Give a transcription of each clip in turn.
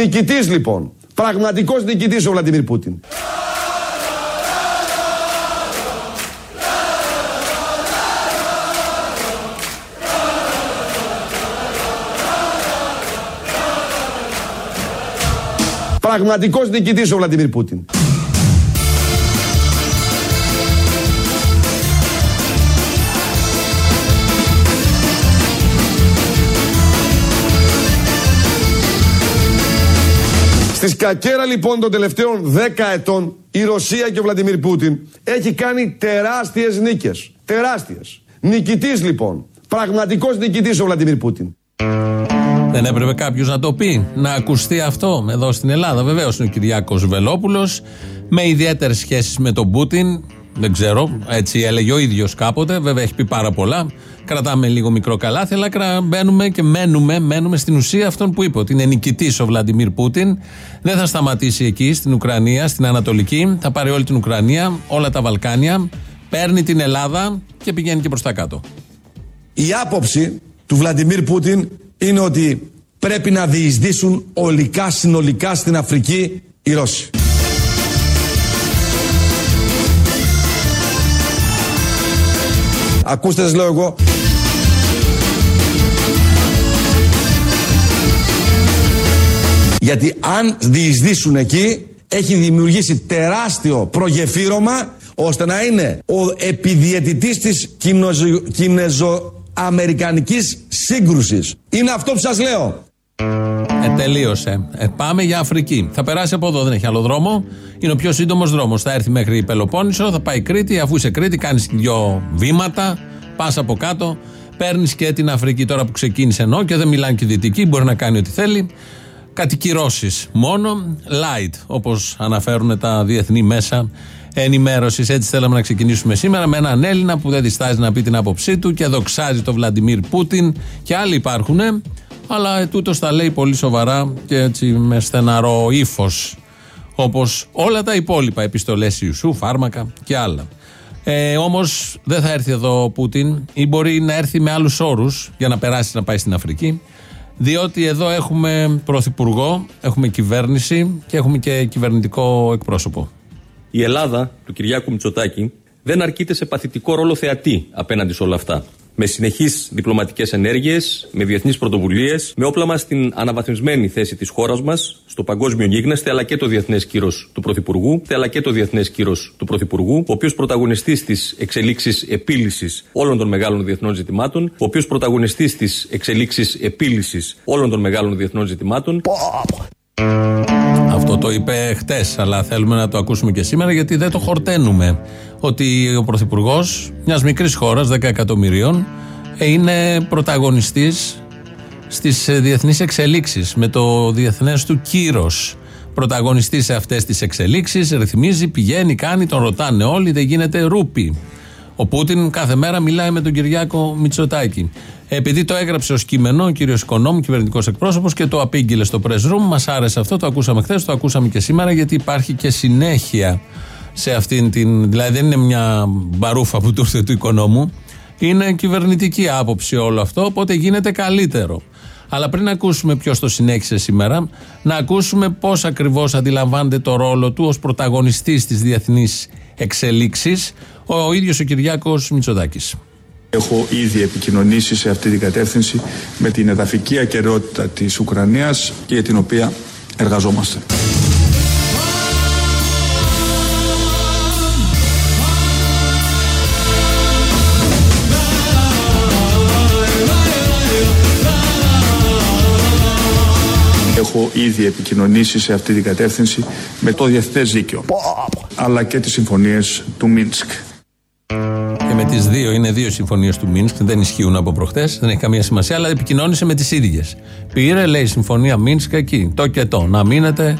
Νικητής λοιπόν. Πραγματικός νικητής ο Βλαντιμίρ Πούτιν. Πραγματικός νικητής ο Βλαντιμίρ Πούτιν. Στη σκακέρα λοιπόν των τελευταίων 10 ετών η Ρωσία και ο Βλαντιμίρ Πούτιν έχει κάνει τεράστιες νίκες. Τεράστιες. Νικητής λοιπόν. Πραγματικός νικητής ο Βλαντιμίρ Πούτιν. Δεν έπρεπε κάποιος να το πει, να ακουστεί αυτό εδώ στην Ελλάδα. Βεβαίως είναι ο Κυριάκος Βελόπουλος, με ιδιαίτερες σχέσεις με τον Πούτιν. Δεν ξέρω, έτσι έλεγε ο ίδιος κάποτε. Βέβαια έχει πει πάρα πολλά. Κρατάμε λίγο μικρό καλάθι, αλλά μπαίνουμε και μένουμε, μένουμε στην ουσία αυτών που είπε. Ότι είναι νικητής ο Βλαντιμίρ Πούτιν. Δεν θα σταματήσει εκεί, στην Ουκρανία, στην Ανατολική. Θα πάρει όλη την Ουκρανία, όλα τα Βαλκάνια. Παίρνει την Ελλάδα και πηγαίνει και προς τα κάτω. Η άποψη του Βλαντιμίρ Πούτιν είναι ότι πρέπει να διεισδύσουν ολικά συνολικά στην Αφρική οι Ρώσοι. Ακούστε σας λέω εγώ. Γιατί αν διεισδύσουν εκεί έχει δημιουργήσει τεράστιο προγεφύρωμα ώστε να είναι ο επιδιαιτητής της κινεζο αμερικανικής σύγκρουσης. Είναι αυτό που σας λέω. Ε, τελείωσε. Ε, πάμε για Αφρική. Θα περάσει από εδώ, δεν έχει άλλο δρόμο. Είναι ο πιο σύντομος δρόμος. Θα έρθει μέχρι η Πελοπόννησο, θα πάει Κρήτη. Αφού είσαι Κρήτη, κάνεις δυο βήματα, πας από κάτω, παίρνεις και την Αφρική τώρα που ξεκίνησε ενώ και δεν μιλάνε και δυτικοί, μπορεί να κάνει ό,τι θέλει. Κατοικυρώσει μόνο, light, όπως αναφέρουν τα διεθνή μέσα ενημέρωσης. Έτσι θέλαμε να ξεκινήσουμε σήμερα με έναν Έλληνα που δεν διστάζει να πει την άποψή του και δοξάζει τον Βλαντιμίρ Πούτιν και άλλοι υπάρχουν. Αλλά τούτος τα λέει πολύ σοβαρά και έτσι με στεναρό ύφος. Όπως όλα τα υπόλοιπα, επιστολές Ιουσού, φάρμακα και άλλα. Ε, Όμως δεν θα έρθει εδώ ο Πούτιν, ή μπορεί να έρθει με άλλους όρους για να περάσει να πάει στην Αφρική. Διότι εδώ έχουμε πρωθυπουργό, έχουμε κυβέρνηση και έχουμε και κυβερνητικό εκπρόσωπο. Η Ελλάδα του Κυριάκου Μητσοτάκη δεν αρκείται σε παθητικό ρόλο θεατή απέναντι σε όλα αυτά. Με συνεχείς διπλωματικές ενέργειες, με διεθνείς πρωτοβουλίες, με όπλα μας στην αναβαθμισμένη θέση της χώρας μας στο παγκόσμιο γίγνεσθε, αλλά και το διεθνές κύρος του Πρωθυπουργού, αλλά και το διεθνές κύρος του Πρωθυπουργού, ο οποίος πρωταγωνιστής της εξελίξης επίλυσης όλων των μεγάλων διεθνών ζητημάτων, ο οποίος πρωταγωνιστής της εξελίξης επίλυσης όλων των μεγάλων διεθνών ζητημάτων. Αυτό το είπε χτες, αλλά θέλουμε να το ακούσουμε και σήμερα γιατί δεν το χορταίνουμε. Ότι ο Πρωθυπουργός μιας μικρής χώρας, 10 εκατομμυρίων, είναι πρωταγωνιστής στις διεθνείς εξελίξεις με το διεθνές του κύρος. Πρωταγωνιστή σε αυτές τις εξελίξεις, ρυθμίζει, πηγαίνει, κάνει, τον ρωτάνε όλοι, δεν γίνεται ρούπι. Ο Πούτιν κάθε μέρα μιλάει με τον Κυριάκο Μητσοτάκη. Επειδή το έγραψε ως κείμενο ο κύριος Οικονόμου, κυβερνητικός εκπρόσωπος, και το απήγγειλε στο press room, μας άρεσε αυτό, το ακούσαμε χθες, το ακούσαμε και σήμερα, γιατί υπάρχει και συνέχεια σε αυτήν την. Δηλαδή δεν είναι μια μπαρούφα που του ήρθε του Οικονόμου. Είναι κυβερνητική άποψη όλο αυτό, οπότε γίνεται καλύτερο. Αλλά πριν ακούσουμε ποιος το συνέχισε σήμερα, να ακούσουμε πώς ακριβώς αντιλαμβάνεται το ρόλο του ως πρωταγωνιστής της διεθνής εξελίξης ο ίδιος ο Κυριάκος Μητσοδάκη. Έχω ήδη επικοινωνήσει σε αυτή την κατεύθυνση με την εδαφική ακαιρεότητα της Ουκρανίας και για την οποία εργαζόμαστε. Έχω ήδη επικοινωνήσει σε αυτή την κατεύθυνση με το Διεθνές Δίκαιο αλλά και τις συμφωνίες του Μίνσκ. Και με τις δύο, είναι δύο συμφωνίες του Μίνσκ, δεν ισχύουν από προχτές, δεν έχει καμία σημασία, αλλά επικοινώνησε με τις ίδιες. Πήρε, λέει, συμφωνία Μίνσκ εκεί, το και το, να μείνετε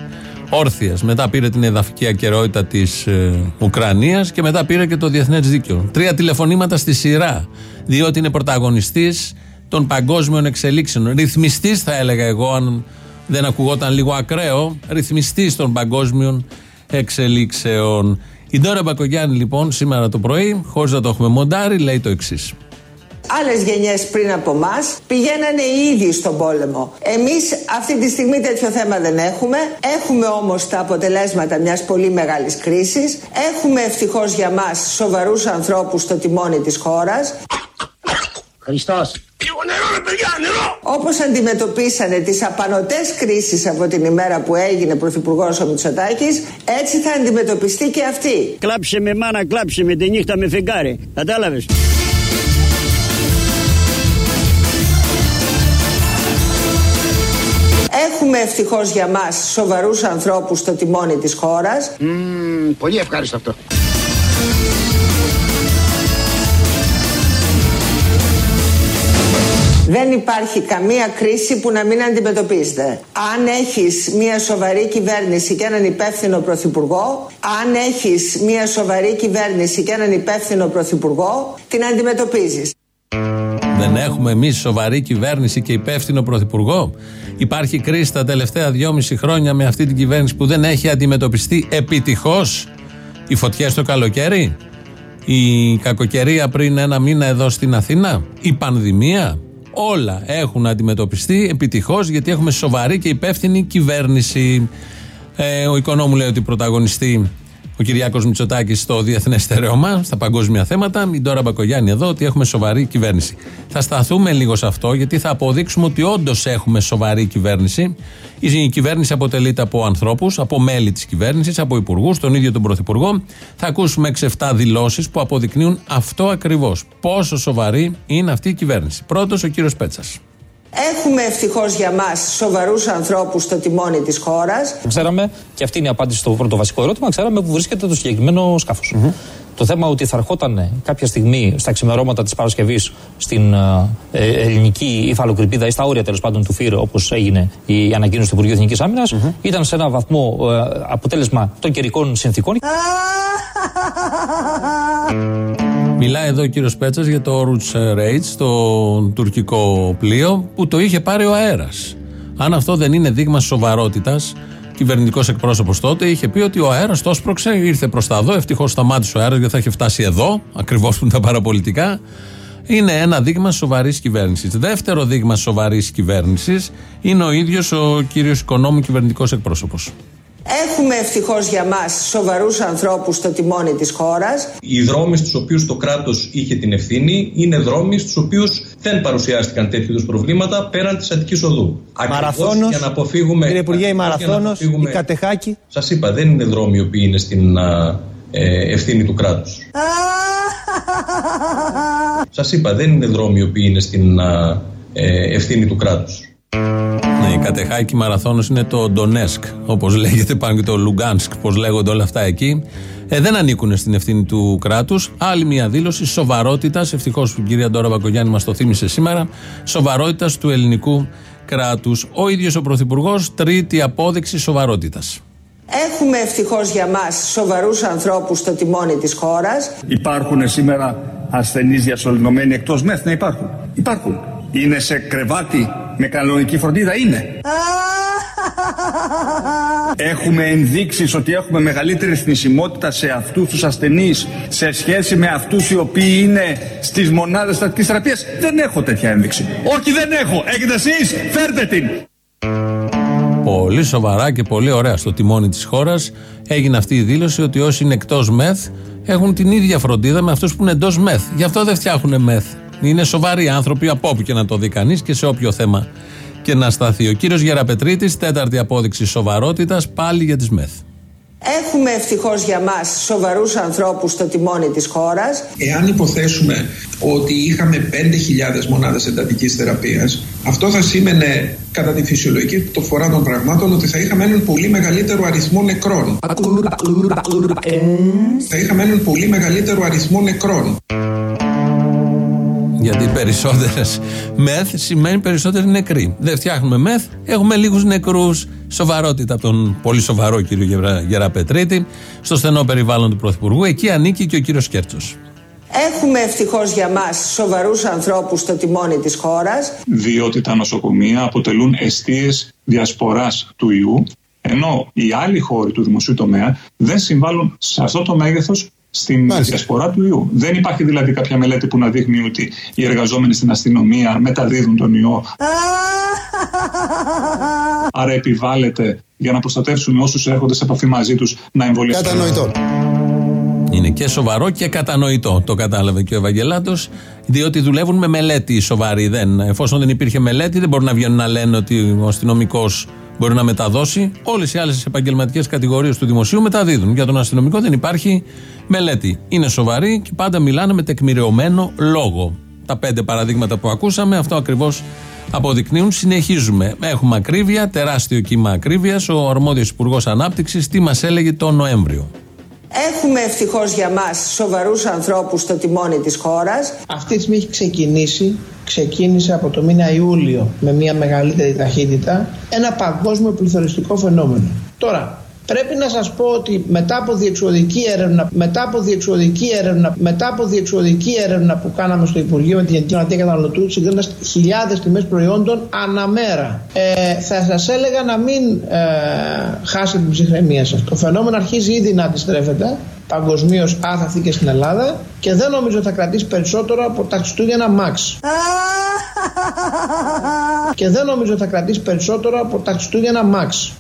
όρθια. Μετά πήρε την εδαφική ακαιρεότητα της ε, Ουκρανίας και μετά πήρε και το διεθνές δίκαιο. Τρία τηλεφωνήματα στη σειρά. Διότι είναι πρωταγωνιστής των παγκόσμιων εξελίξεων. Ρυθμιστής, θα έλεγα εγώ, αν δεν ακουγόταν λίγο ακραίο, ρυθμιστή των παγκόσμιων εξελίξεων. Η Ντόρα Μπακογιάννη λοιπόν σήμερα το πρωί, χωρίς να το έχουμε μοντάρει, λέει το εξής. Άλλες γενιές πριν από εμά πηγαίνανε οι ίδιοι στον πόλεμο. Εμείς αυτή τη στιγμή τέτοιο θέμα δεν έχουμε. Έχουμε όμως τα αποτελέσματα μιας πολύ μεγάλης κρίσης. Έχουμε ευτυχώς για μας σοβαρούς ανθρώπους στο τιμόνι της χώρας. Χριστός. Όπως αντιμετωπίσανε τις απανοτές κρίσεις από την ημέρα που έγινε πρωθυπουργός ο Μητσοτάκης, έτσι θα αντιμετωπιστεί και αυτή. Κλάψε με μάνα, κλάψε με τη νύχτα με φεγγάρι. Κατάλαβες; Έχουμε ευτυχώς για μας σοβαρούς ανθρώπους στο τιμόνι της χώρας. Μμμ, πολύ ευχάριστο αυτό. Δεν υπάρχει καμία κρίση που να μην αντιμετωπίζεται. Αν έχεις μια σοβαρή κυβέρνηση και έναν υπεύθυνο πρωθυπουργό, αν έχεις μια σοβαρή κυβέρνηση και έναν υπεύθυνο πρωθυπουργό, την αντιμετωπίζεις. Δεν έχουμε εμείς σοβαρή κυβέρνηση και υπεύθυνο πρωθυπουργό; Υπάρχει κρίση τα τελευταία δυόμιση χρόνια με αυτή την κυβέρνηση που δεν έχει αντιμετωπιστεί επιτυχώς; Οι φωτιές το καλοκαίρι, η κακοκαιρία πριν ένα μήνα εδώ στην Αθήνα, η πανδημία; Όλα έχουν αντιμετωπιστεί επιτυχώς γιατί έχουμε σοβαρή και υπεύθυνη κυβέρνηση. Ε, ο οικονόμου λέει ότι πρωταγωνιστεί ο Κυριάκος Μητσοτάκης στο διεθνές στερεώμα, στα παγκόσμια θέματα. Μην τώρα Μπακογιάννη εδώ ότι έχουμε σοβαρή κυβέρνηση. Θα σταθούμε λίγο σε αυτό γιατί θα αποδείξουμε ότι όντως έχουμε σοβαρή κυβέρνηση. Η κυβέρνηση αποτελείται από ανθρώπους, από μέλη της κυβέρνησης, από υπουργούς, τον ίδιο τον Πρωθυπουργό. Θα ακούσουμε 6-7 δηλώσεις που αποδεικνύουν αυτό ακριβώς. Πόσο σοβαρή είναι αυτή η κυβέρνηση. Πρώτος ο κύριος Πέτσας. Έχουμε ευτυχώς για μας σοβαρούς ανθρώπους στο τιμόνι της χώρας. Ξέραμε, και αυτή είναι η απάντηση στο πρώτο βασικό ερώτημα, ξέραμε που βρίσκεται το συγκεκριμένο σκάφος. Το θέμα ότι θα ερχόταν κάποια στιγμή στα ξημερώματα της Παρασκευής στην ε, ελληνική υφαλοκρηπίδα ή στα όρια τέλος πάντων του ΦΥΡ, όπως έγινε η ανακοίνωση του Υπουργείου Εθνικής Άμυνας, ήταν σε ένα βαθμό ε, αποτέλεσμα των καιρικών συνθήκων. Μιλάει εδώ ο κύριος Πέτσας για το Roots Rage, το τουρκικό πλοίο που το είχε πάρει ο αέρας. Αν αυτό δεν είναι δείγμα σοβαρότητας, κυβερνητικός εκπρόσωπος τότε είχε πει ότι ο αέρας το έσπρωξε, ήρθε προς τα εδώ. Ευτυχώς σταμάτησε ο αέρας γιατί θα είχε φτάσει εδώ, ακριβώς που είναι τα παραπολιτικά. Είναι ένα δείγμα σοβαρής κυβέρνησης. Δεύτερο δείγμα σοβαρής κυβέρνησης είναι ο ίδιος ο κύριος Οικονόμου κυβερνητικός εκπρόσωπος. Έχουμε ευτυχώς για μας σοβαρούς ανθρώπους στο τιμόνι της χώρας. Οι δρόμοι στους οποίους το κράτος είχε την ευθύνη είναι δρόμοι στους οποίους δεν παρουσιάστηκαν τέτοιου είδους προβλήματα πέραν της Αττικής Οδού. Μαραθώνος, για να αποφύγουμε. Κύριε Υπουργέ, η Μαραθώνος, η Κατεχάκη. Σας είπα, δεν είναι δρόμοι οι οποίοι είναι στην α, ε, ευθύνη του κράτους. Σας είπα, δεν είναι δρόμοι οι οποίοι είναι στην α, ε, ευθύνη του κράτους. Ναι, η Κατεχάκη Μαραθώνος είναι το Ντονέσκ, όπως λέγεται πάνω και το Λουγκάνσκ, πώς λέγονται όλα αυτά εκεί. Ε, δεν ανήκουν στην ευθύνη του κράτους. Άλλη μια δήλωση σοβαρότητας, ευτυχώς που η κυρία Ντόρα Μπακογιάννη μας το θύμισε σήμερα, σοβαρότητας του ελληνικού κράτους. Ο ίδιος ο Πρωθυπουργός, τρίτη απόδειξη σοβαρότητας. Έχουμε ευτυχώς για μας σοβαρούς ανθρώπους στο τιμόνι της χώρας. Υπάρχουν σήμερα ασθενείς διασωληνωμένοι εκτός μεθ; Να υπάρχουν. Υπάρχουν. Είναι σε κρεβάτι με κανονική φροντίδα. Είναι. Έχουμε ενδείξεις ότι έχουμε μεγαλύτερη θνησιμότητα σε αυτούς τους ασθενείς σε σχέση με αυτούς οι οποίοι είναι στις μονάδες στατικής θεραπείας. Δεν έχω τέτοια ένδειξη. Όχι δεν έχω. Έχετε εσείς. Φέρτε την. Πολύ σοβαρά και πολύ ωραία στο τιμόνι της χώρας έγινε αυτή η δήλωση ότι όσοι είναι εκτός μεθ έχουν την ίδια φροντίδα με αυτούς που είναι εντός μεθ. Γι' αυτό δεν φτιάχνουν μεθ. Είναι σοβαροί άνθρωποι από όπου και να το δει κανείς και σε όποιο θέμα και να σταθεί. Ο κύριος Γεραπετρίτης, τέταρτη απόδειξη σοβαρότητας, πάλι για τις ΜΕΘ. Έχουμε ευτυχώς για μας σοβαρούς ανθρώπους στο τιμόνι της χώρας. Εάν υποθέσουμε ότι είχαμε 5.000 μονάδες εντατικής θεραπείας, αυτό θα σήμαινε κατά τη φυσιολογική το φορά των πραγμάτων ότι θα είχαμε έναν πολύ μεγαλύτερο αριθμό νεκρών. Θα είχαμε έναν πολύ μεγαλύτερο αριθμό νεκρών. Γιατί περισσότερες μεθ σημαίνει περισσότεροι νεκροί. Δεν φτιάχνουμε μεθ, έχουμε λίγους νεκρούς. Σοβαρότητα από τον πολύ σοβαρό κύριο Γερα- Γεραπετρίτη, στο στενό περιβάλλον του Πρωθυπουργού. Εκεί ανήκει και ο κύριος Κέρτσος. Έχουμε ευτυχώς για μας σοβαρούς ανθρώπους στο τιμόνι της χώρας. Διότι τα νοσοκομεία αποτελούν αιστείες διασποράς του ιού ενώ οι άλλοι χώροι του δημοσίου τομέα δεν συμβάλλουν σε αυτό το μέγεθος στην διασπορά του ιού. Δεν υπάρχει δηλαδή κάποια μελέτη που να δείχνει ότι οι εργαζόμενοι στην αστυνομία μεταδίδουν τον ιό. Άρα επιβάλλεται για να προστατεύσουμε όσους έρχονται σε επαφή μαζί τους να εμβολιαστούν. Κατανοητό. Είναι και σοβαρό και κατανοητό. Το κατάλαβε και ο Ευαγγελάτος, διότι δουλεύουν με μελέτη σοβαρή. Δεν, εφόσον δεν υπήρχε μελέτη, δεν μπορούν να βγαίνουν να λένε ότι ο αστυνομικός μπορεί να μεταδώσει. Όλες οι άλλες επαγγελματικές κατηγορίες του δημοσίου μεταδίδουν. Για τον αστυνομικό δεν υπάρχει μελέτη. Είναι σοβαρή και πάντα μιλάνε με τεκμηριωμένο λόγο. Τα πέντε παραδείγματα που ακούσαμε, αυτό ακριβώς αποδεικνύουν. Συνεχίζουμε. Έχουμε ακρίβεια, τεράστιο κύμα ακρίβειας. Ο αρμόδιος Υπουργός Ανάπτυξης τι μας έλεγε το Νοέμβριο. Έχουμε ευτυχώς για μας σοβαρούς ανθρώπους στο τιμόνι της χώρας. Αυτή τη στιγμή έχει ξεκινήσει, ξεκίνησε από το μήνα Ιούλιο με μια μεγαλύτερη ταχύτητα ένα παγκόσμιο πληθωριστικό φαινόμενο. Τώρα, Πρέπει να σας πω ότι μετά από διεξοδική έρευνα, μετά από διεξοδική έρευνα, μετά από διεξοδική έρευνα που κάναμε στο Υπουργείο με την Γενική Γραμματεία Καταναλωτού, συγκρίνοντας χιλιάδες τιμές προϊόντων αναμέρα. Ε, θα σας έλεγα να μην ε, χάσετε την ψυχραιμία σας. Το φαινόμενο αρχίζει ήδη να αντιστρέφεται παγκοσμίως άθαθη και στην Ελλάδα και δεν νομίζω θα κρατήσει περισσότερο από τα Χριστούγεννα Max. και δεν νομίζω θα κρατήσει περισσότερο από τα Χριστούγεννα Max.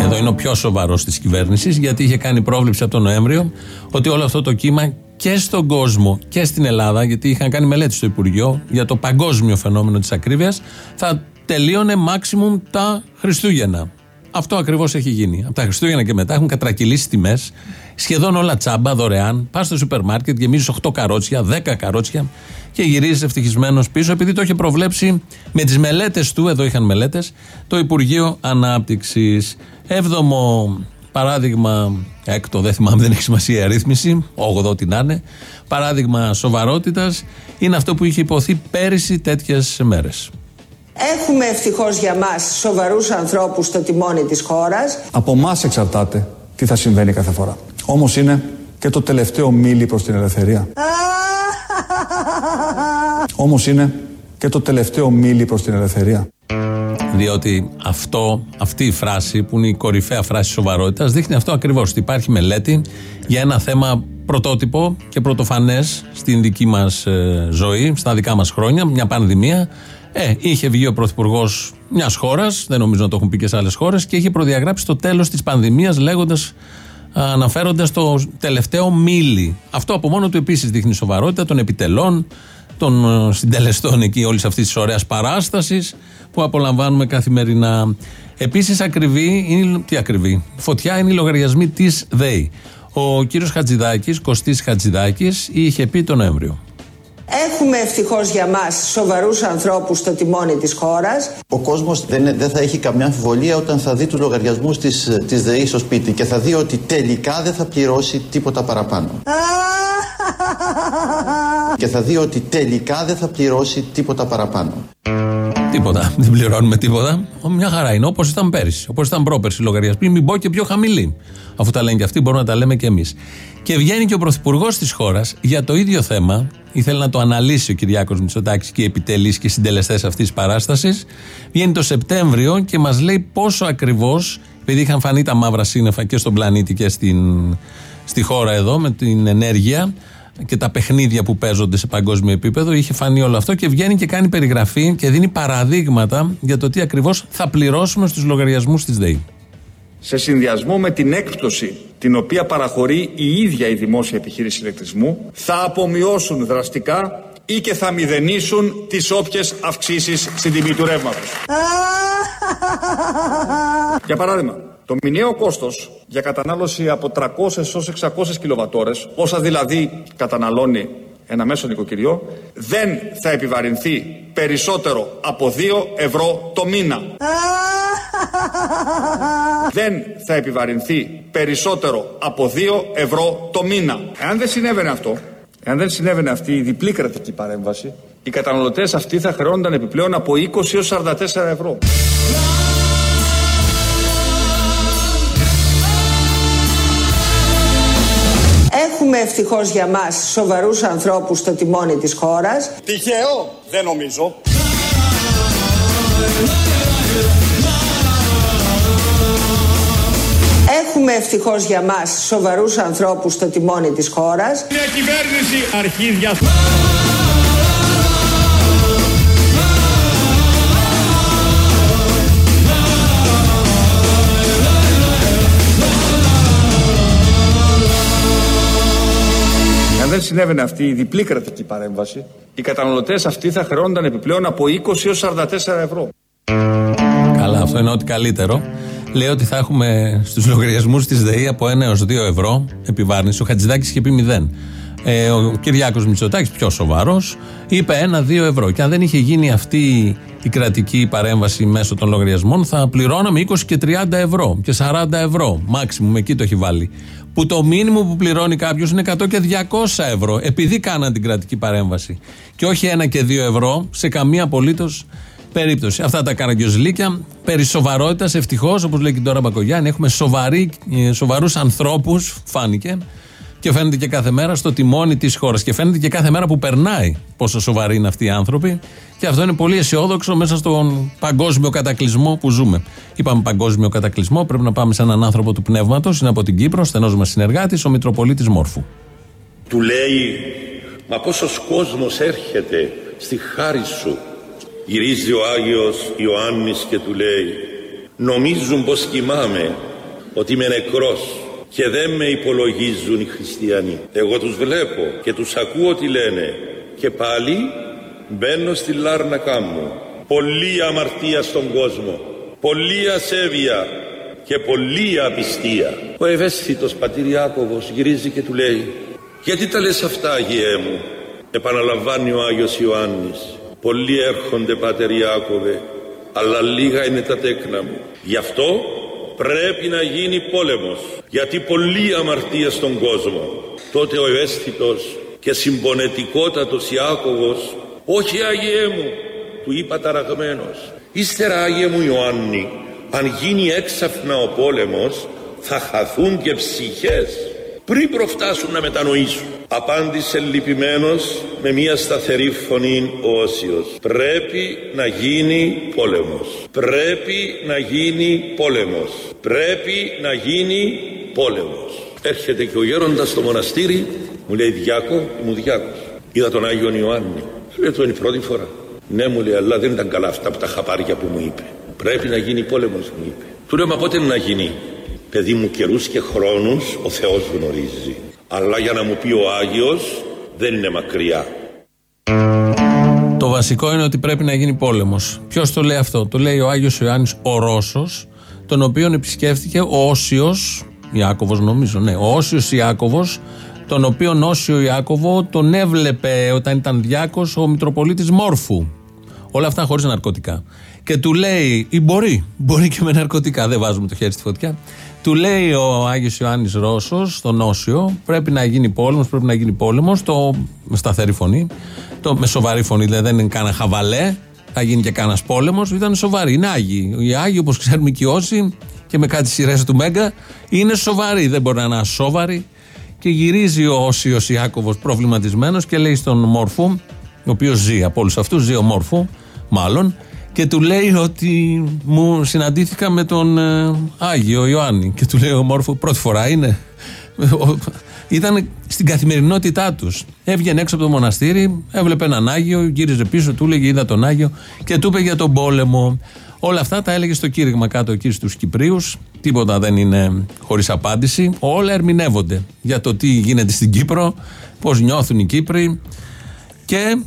Εδώ είναι ο πιο σοβαρός της κυβέρνησης, γιατί είχε κάνει πρόβληψη από τον Νοέμβριο ότι όλο αυτό το κύμα και στον κόσμο και στην Ελλάδα, γιατί είχαν κάνει μελέτη στο Υπουργείο για το παγκόσμιο φαινόμενο της ακρίβειας, θα τελείωνε maximum τα Χριστούγεννα. Αυτό ακριβώς έχει γίνει. Από τα Χριστούγεννα και μετά έχουν κατρακυλήσει τιμές, σχεδόν όλα τσάμπα, δωρεάν. Πας στο σούπερ μάρκετ, γεμίζεις 8 καρότσια, 10 καρότσια και γυρίζεις ευτυχισμένος πίσω, επειδή το είχε προβλέψει με τις μελέτες του, εδώ είχαν μελέτες, το Υπουργείο Ανάπτυξης. Έβδομο παράδειγμα, έκτο, δεν θυμάμαι, δεν έχει σημασία η αρρύθμιση, όγδοο ό,τι να είναι. Παράδειγμα σοβαρότητας είναι αυτό που είχε υποθεί πέρυσι τέτοιες μέρες. Έχουμε ευτυχώς για μας σοβαρούς ανθρώπους στο τιμόνι της χώρας. Από εμά εξαρτάται τι θα συμβαίνει κάθε φορά. Όμως είναι και το τελευταίο μίλι προς την ελευθερία. Όμως είναι και το τελευταίο μίλι προς την ελευθερία. Διότι αυτό, αυτή η φράση που είναι η κορυφαία φράση σοβαρότητας δείχνει αυτό ακριβώς. Ότι υπάρχει μελέτη για ένα θέμα πρωτότυπο και πρωτοφανές στην δική μας ε, ζωή, στα δικά μας χρόνια, μια πανδημία. Ε, είχε βγει ο πρωθυπουργός μιας χώρας, δεν νομίζω να το έχουν πει και σε άλλες χώρες, και είχε προδιαγράψει το τέλος της πανδημίας λέγοντας, αναφέροντας το τελευταίο μίλι. Αυτό από μόνο του επίσης δείχνει σοβαρότητα των επιτελών, των ε, συντελεστών εκεί όλης αυτής της ωραίας παράστασης που απολαμβάνουμε καθημερινά. Επίσης, ακριβή είναι. Τι ακριβή. Φωτιά είναι οι λογαριασμοί της ΔΕΗ. Ο κύριος Χατζηδάκης, Κωστής Χατζηδάκης, είχε πει τον Νοέμβριο. Έχουμε ευτυχώς για μας σοβαρούς ανθρώπους στο τιμόνι της χώρας. Ο κόσμος δεν, δεν θα έχει καμιά αμφιβολία όταν θα δει του λογαριασμού της ΔΕΗ στο σπίτι και θα δει ότι τελικά δεν θα πληρώσει τίποτα παραπάνω. και θα δει ότι τελικά δεν θα πληρώσει τίποτα παραπάνω. Τίποτα. Δεν πληρώνουμε τίποτα. Μια χαρά είναι. Όπως ήταν πέρυσι. Όπως ήταν πρόπερσι λογαριασμοί. Μην πω και πιο χαμηλή. Αφού τα λένε και αυτοί, μπορούμε να τα λέμε και εμείς. Και βγαίνει και ο πρωθυπουργός της χώρας για το ίδιο θέμα. Ήθελε να το αναλύσει ο Κυριάκος Μητσοτάκης και οι επιτελείς και οι συντελεστές αυτής της παράστασης. Βγαίνει το Σεπτέμβριο και μας λέει πόσο ακριβώς, επειδή είχαν φανεί τα μαύρα σύννεφα και στον πλανήτη και στην, στη χώρα εδώ με την ενέργεια, και τα παιχνίδια που παίζονται σε παγκόσμιο επίπεδο. Είχε φανεί όλο αυτό και βγαίνει και κάνει περιγραφή και δίνει παραδείγματα για το τι ακριβώς θα πληρώσουμε στους λογαριασμούς της ΔΕΗ. Σε συνδυασμό με την έκπτωση την οποία παραχωρεί η ίδια η δημόσια επιχείρηση ηλεκτρισμού θα απομειώσουν δραστικά ή και θα μηδενίσουν τις όποιες αυξήσεις στην τιμή του ρεύματος. Για παράδειγμα, το μηνιαίο κόστος για κατανάλωση από 300 έως 600 κιλοβατόρες, όσα δηλαδή καταναλώνει ένα μέσο νοικοκυριό, δεν θα επιβαρυνθεί περισσότερο από 2 ευρώ το μήνα. δεν θα επιβαρυνθεί περισσότερο από 2 ευρώ το μήνα. Εάν δεν συνέβαινε αυτό, εάν δεν συνέβαινε αυτή η διπλή κρατική παρέμβαση, οι καταναλωτές αυτοί θα χρεώνονταν επιπλέον από 20 έως 44 ευρώ. Έχουμε ευτυχώς για μας σοβαρούς ανθρώπους στο τιμόνι της χώρας. Τυχαίο, δεν νομίζω. Έχουμε ευτυχώς για μας σοβαρούς ανθρώπους στο τιμόνι της χώρας. Μια κυβέρνηση αρχίδια. Συνέβαινε αυτή η διπλή κρατική παρέμβαση, οι καταναλωτές αυτοί θα χρεώνταν επιπλέον από 20 έως 44 ευρώ. Καλά, αυτό είναι ό,τι καλύτερο. Λέει ότι θα έχουμε στους λογαριασμούς της ΔΕΗ από 1 έως 2 ευρώ επιβάρυνση. Ο Χατζηδάκης είχε πει 0. Ε, ο Κυριάκος Μητσοτάκης, πιο σοβαρός, είπε 1-2 ευρώ. Και αν δεν είχε γίνει αυτή η κρατική παρέμβαση μέσω των λογαριασμών, θα πληρώναμε 20 και 30 ευρώ και 40 ευρώ. Μάξιμουμ, εκεί το έχει βάλει. Που το μήνυμο που πληρώνει κάποιος είναι 100 και 200 ευρώ, επειδή κάναν την κρατική παρέμβαση. Και όχι 1 και 2 ευρώ σε καμία απολύτως περίπτωση. Αυτά τα καραγκιόζλίκια. Περί σοβαρότητας, ευτυχώς, όπως λέει και τώρα Μπακογιάννη, έχουμε σοβαρούς ανθρώπους, φάνηκε. Και φαίνεται και κάθε μέρα στο τιμόνι της χώρας. Και φαίνεται και κάθε μέρα που περνάει πόσο σοβαροί είναι αυτοί οι άνθρωποι. Και αυτό είναι πολύ αισιόδοξο μέσα στον παγκόσμιο κατακλυσμό που ζούμε. Είπαμε παγκόσμιο κατακλυσμό, πρέπει να πάμε σε έναν άνθρωπο του πνεύματος. Είναι από την Κύπρο, στενό μας συνεργάτης, ο Μητροπολίτης Μόρφου. Του λέει, Μα πόσος κόσμος έρχεται στη χάρη σου; Γυρίζει ο Άγιος Ιωάννης και του λέει «Νομίζουν πως κοιμάμαι, ότι είμαι νεκρός και δεν με υπολογίζουν οι χριστιανοί. Εγώ τους βλέπω και τους ακούω τι λένε και πάλι μπαίνω στη λάρνακά μου. Πολλή αμαρτία στον κόσμο, πολλή ασέβεια και πολλή απιστία. Ο ευαίσθητος πατήρ Ιάκωβος γυρίζει και του λέει «Γιατί τα λες αυτά Αγιέ μου» επαναλαμβάνει ο Άγιος Ιωάννης Πολλοί έρχονται Πάτερ Ιάκωβε, αλλά λίγα είναι τα τέκνα μου. Γι' αυτό πρέπει να γίνει πόλεμος, γιατί πολλή αμαρτία στον κόσμο. Τότε ο ευαίσθητος και συμπονετικότατος Ιάκωβος, όχι Άγιέ μου, του είπα ταραγμένος, ύστερα Άγιε μου Ιωάννη, αν γίνει έξαφνα ο πόλεμος, θα χαθούν και ψυχές πριν προφτάσουν να μετανοήσουν. Απάντησε λυπημένος με μια σταθερή φωνή ο Όσιος. Πρέπει να γίνει πόλεμος. Πρέπει να γίνει πόλεμος. Πρέπει να γίνει πόλεμος. Έρχεται και ο γέροντας στο μοναστήρι, μου λέει Διάκο, μου Διάκος. Είδα τον Άγιο Ιωάννη. Λέει το είναι η πρώτη φορά. Ναι μου λέει, αλλά δεν ήταν καλά αυτά από τα χαπάρια που μου είπε. Πρέπει να γίνει πόλεμος μου είπε. Του λέω, μα πότε να γίνει. Παιδί μου καιρούς και χρόνους ο Θεός γνωρίζει. Αλλά για να μου πει ο Άγιος δεν είναι μακριά. Το βασικό είναι ότι πρέπει να γίνει πόλεμος. Ποιος το λέει αυτό, το λέει ο Άγιος Ιωάννης ο Ρώσος, τον οποίον επισκέφθηκε ο Όσιος Ιάκωβος, νομίζω, ναι, ο Όσιος Ιάκωβος, τον οποίον Όσιο Ιάκωβο τον έβλεπε όταν ήταν διάκος ο Μητροπολίτης Μόρφου. Όλα αυτά χωρίς ναρκωτικά. Και του λέει, ή μπορεί, μπορεί και με ναρκωτικά, δεν βάζουμε το χέρι στη φωτιά. Του λέει ο Άγιος Ιωάννης Ρώσος, στον Όσιο, πρέπει να γίνει πόλεμος, πρέπει να γίνει πόλεμος. Το με σταθερή φωνή, το με σοβαρή φωνή, δηλαδή δεν είναι κανένα χαβαλέ, θα γίνει και κανένας πόλεμος. Ήταν σοβαρή, είναι Άγιοι. Οι Άγιοι, όπως ξέρουμε και όσοι, και με κάτι σειρές του Μέγκα, είναι σοβαροί, δεν μπορεί να είναι ασόβαροι. Και γυρίζει ο Όσιος Ιάκωβος προβληματισμένος και λέει στον Μόρφου, ο οποίος ζει από όλους αυτούς, ζει ο Μόρφου, μάλλον, και του λέει ότι μου συναντήθηκα με τον ε, Άγιο Ιωάννη. Και του λέει ο Μόρφο, πρώτη φορά είναι. Ήταν στην καθημερινότητά τους. Έβγαινε έξω από το μοναστήρι, έβλεπε έναν Άγιο, γύριζε πίσω, του έλεγε Είδα τον Άγιο και του είπε για τον πόλεμο. Όλα αυτά τα έλεγε στο κήρυγμα κάτω εκεί στους Κυπρίους. Τίποτα δεν είναι χωρίς απάντηση. Όλα ερμηνεύονται για το τι γίνεται στην Κύπρο, πώς νιώθουν οι Κύπροι. Και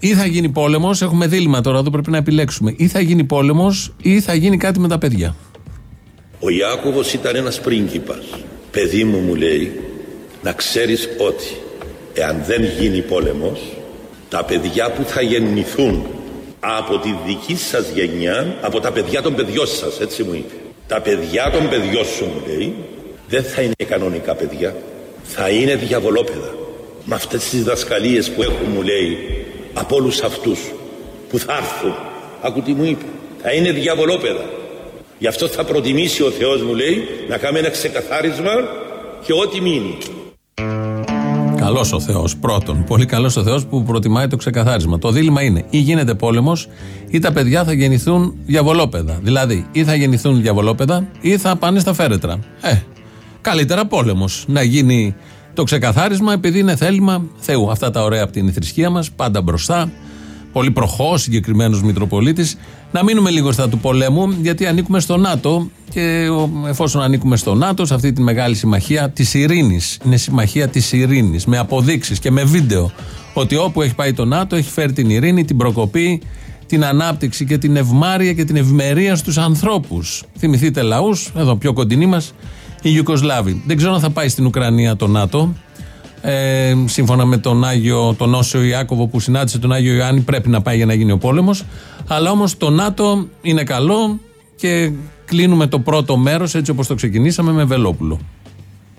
ή θα γίνει πόλεμος, έχουμε δίλημα τώρα εδώ πρέπει να επιλέξουμε. Ή θα γίνει πόλεμος ή θα γίνει κάτι με τα παιδιά. Ο Ιάκωβος ήταν ένας πρίγκιπας. Παιδί μου μου λέει να ξέρεις ότι εάν δεν γίνει πόλεμος τα παιδιά που θα γεννηθούν από τη δική σας γενιά, από τα παιδιά των παιδιών σας, έτσι μου είπε. Τα παιδιά των παιδιών σου μου λέει δεν θα είναι κανονικά παιδιά, θα είναι διαβολόπαιδα. Με αυτές τις διδασκαλίες που έχουν μου λέει από όλους αυτούς που θα έρθουν. Άκου τι μου είπε. Θα είναι διαβολόπεδα. Γι' αυτό θα προτιμήσει ο Θεός μου λέει να κάνουμε ένα ξεκαθάρισμα και ό,τι μείνει. καλός ο Θεός. Πρώτον, πολύ καλός ο Θεός που προτιμάει το ξεκαθάρισμα. Το δίλημα είναι ή γίνεται πόλεμος ή τα παιδιά θα γεννηθούν διαβολόπεδα. Δηλαδή, ή θα γεννηθούν διαβολόπεδα ή θα πάνε στα φέρετρα. Ε, καλύτερα πόλεμος. Να γίνει το ξεκαθάρισμα επειδή είναι θέλημα Θεού. Αυτά τα ωραία από την θρησκεία μας, πάντα μπροστά. Πολύ προχώς, συγκεκριμένος Μητροπολίτης. Να μείνουμε λίγο στα του πολέμου, γιατί ανήκουμε στο ΝΑΤΟ και εφόσον ανήκουμε στο ΝΑΤΟ, σε αυτή τη μεγάλη συμμαχία της ειρήνης. Είναι συμμαχία της ειρήνης, με αποδείξεις και με βίντεο. Ότι όπου έχει πάει το ΝΑΤΟ έχει φέρει την ειρήνη, την προκοπή, την ανάπτυξη και την ευμάρεια και την ευημερία στους ανθρώπους. Θυμηθείτε λαούς, εδώ πιο κοντινή μας, οι Ιουκοσλάβοι. Δεν ξέρω αν θα πάει στην Ουκρανία το ΝΑΤΟ. Ε, σύμφωνα με τον Άγιο, τον Όσιο Ιάκωβο που συνάντησε τον Άγιο Ιωάννη, πρέπει να πάει για να γίνει ο πόλεμος. Αλλά όμως το ΝΑΤΟ είναι καλό και κλείνουμε το πρώτο μέρος έτσι όπως το ξεκινήσαμε με Βελόπουλο.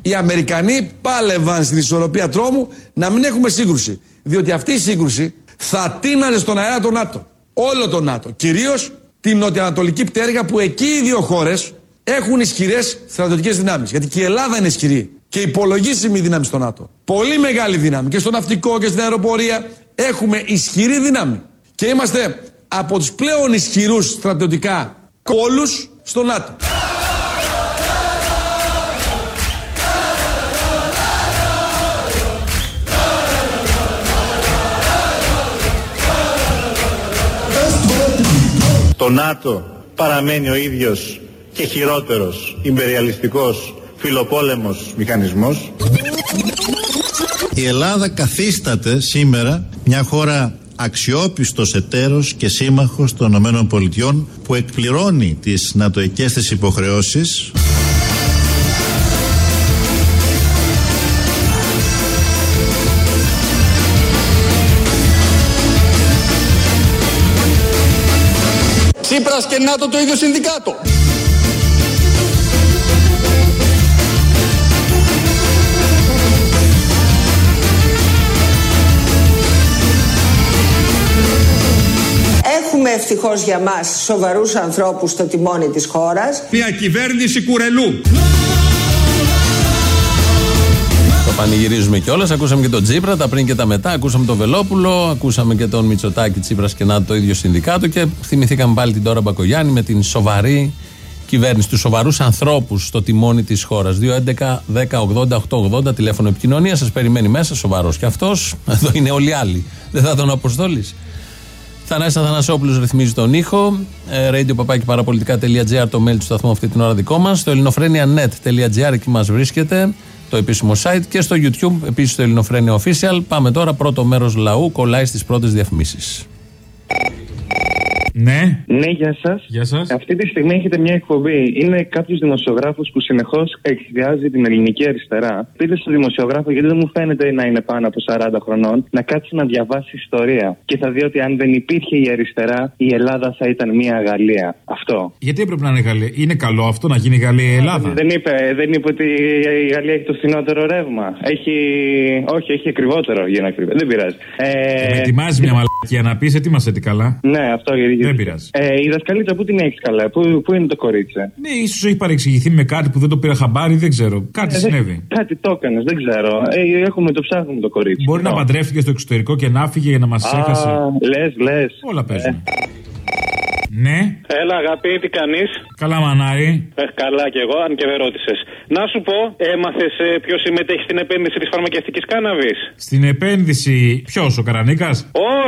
Οι Αμερικανοί πάλευαν στην ισορροπία τρόμου να μην έχουμε σύγκρουση. Διότι αυτή η σύγκρουση θα τίναζε στον αέρα το ΝΑΤΟ. Όλο το ΝΑΤΟ. Κυρίως την νοτιοανατολική πτέρυγα που εκεί οι δύο χώρες έχουν ισχυρές στρατιωτικές δυνάμεις. Γιατί και η Ελλάδα είναι ισχυρή και υπολογίσιμη δύναμη στο ΝΑΤΟ. Πολύ μεγάλη δύναμη και στο ναυτικό και στην αεροπορία έχουμε ισχυρή δύναμη. Και είμαστε από τους πλέον ισχυρούς στρατιωτικά κόλους στο ΝΑΤΟ. Το ΝΑΤΟ παραμένει ο ίδιος και χειρότερος υπεριαλιστικός φιλοπόλεμος μηχανισμός. Η Ελλάδα καθίσταται σήμερα μια χώρα αξιόπιστος εταίρος και σύμμαχος των ΗΠΑ που εκπληρώνει τις νατοικές της υποχρεώσεις Τσίπρας και ΝΑΤΟ το ίδιο συνδικάτο. Έχουμε ευτυχώς για μας σοβαρούς ανθρώπους στο τιμόνι της χώρας. Μια κυβέρνηση κουρελού. Το πανηγυρίζουμε κιόλας. Ακούσαμε και τον Τσίπρα, τα πριν και τα μετά. Ακούσαμε τον Βελόπουλο, ακούσαμε και τον Μητσοτάκη Τσίπρα και να το ίδιο συνδικάτο. Και θυμηθήκαμε πάλι την τώρα Μπακογιάννη με την σοβαρή κυβέρνηση, τους σοβαρούς ανθρώπους στο τιμόνι της χώρας. 2.11.10.80.880 τηλέφωνο επικοινωνία. Σας περιμένει μέσα, σοβαρός κι αυτός. Εδώ είναι όλοι οι άλλοι. Δεν θα τον αποστόλεις. Θανάσης Αθανασόπουλος ρυθμίζει τον ήχο. Ε, radio παπάκι παραπολιτικά.gr το mail του σταθμού αυτή την ώρα δικό μας. Στο ελληνοφρένια.net.gr εκεί μας βρίσκεται το επίσημο site και στο YouTube επίσης το Ελληνοφρένια Official. Πάμε τώρα πρώτο μέρος λαού κολλάει στις πρώτες διαφημίσεις. Ναι. Ναι, γεια σας. Γεια σας. Αυτή τη στιγμή έχετε μια εκπομπή. Είναι κάποιος δημοσιογράφος που συνεχώς εκδιάζει την ελληνική αριστερά. Πείτε στο δημοσιογράφο, γιατί δεν μου φαίνεται να είναι πάνω από 40 χρονών, να κάτσει να διαβάσει ιστορία. Και θα δει ότι αν δεν υπήρχε η αριστερά, η Ελλάδα θα ήταν μια Γαλλία. Αυτό. Γιατί έπρεπε να είναι Γαλλία; Είναι καλό αυτό να γίνει Γαλλία η Ελλάδα; Δεν είπε, δεν είπε ότι η Γαλλία έχει το φθηνότερο ρεύμα. Έχει. Όχι, έχει ακριβότερο για να κρύβει. Δεν πειράζει. Ε... Με ετοιμάζεις μια μαλακία να πεις, ετοίμασε τι καλά. Ναι, αυτό γιατί. Δεν πειράζει. Ε, η δασκαλίτσα που την έχεις καλά, πού, πού είναι το κορίτσι; Ναι, ίσως έχει παρεξηγηθεί με κάτι που δεν το πήρα χαμπάρι, δεν ξέρω. Κάτι Ε, συνέβη. δεν- Κάτι το έκανες, δεν ξέρω. Ε, έχουμε το ψάχνουμε το κορίτσι. Μπορεί να παντρεύτηκε στο εξωτερικό και να φύγε για να μας έχασε. Λες, λες. Όλα παίζουν. Ναι. Έλα, αγάπη, τι κάνεις; Καλά, μανάρι. Ε, καλά κι εγώ, αν και δεν ρώτησες. Να σου πω, έμαθες ε, ποιος συμμετέχει στην επένδυση της φαρμακευτικής κάναβης; Στην επένδυση. Ποιος, ο Καρανίκας;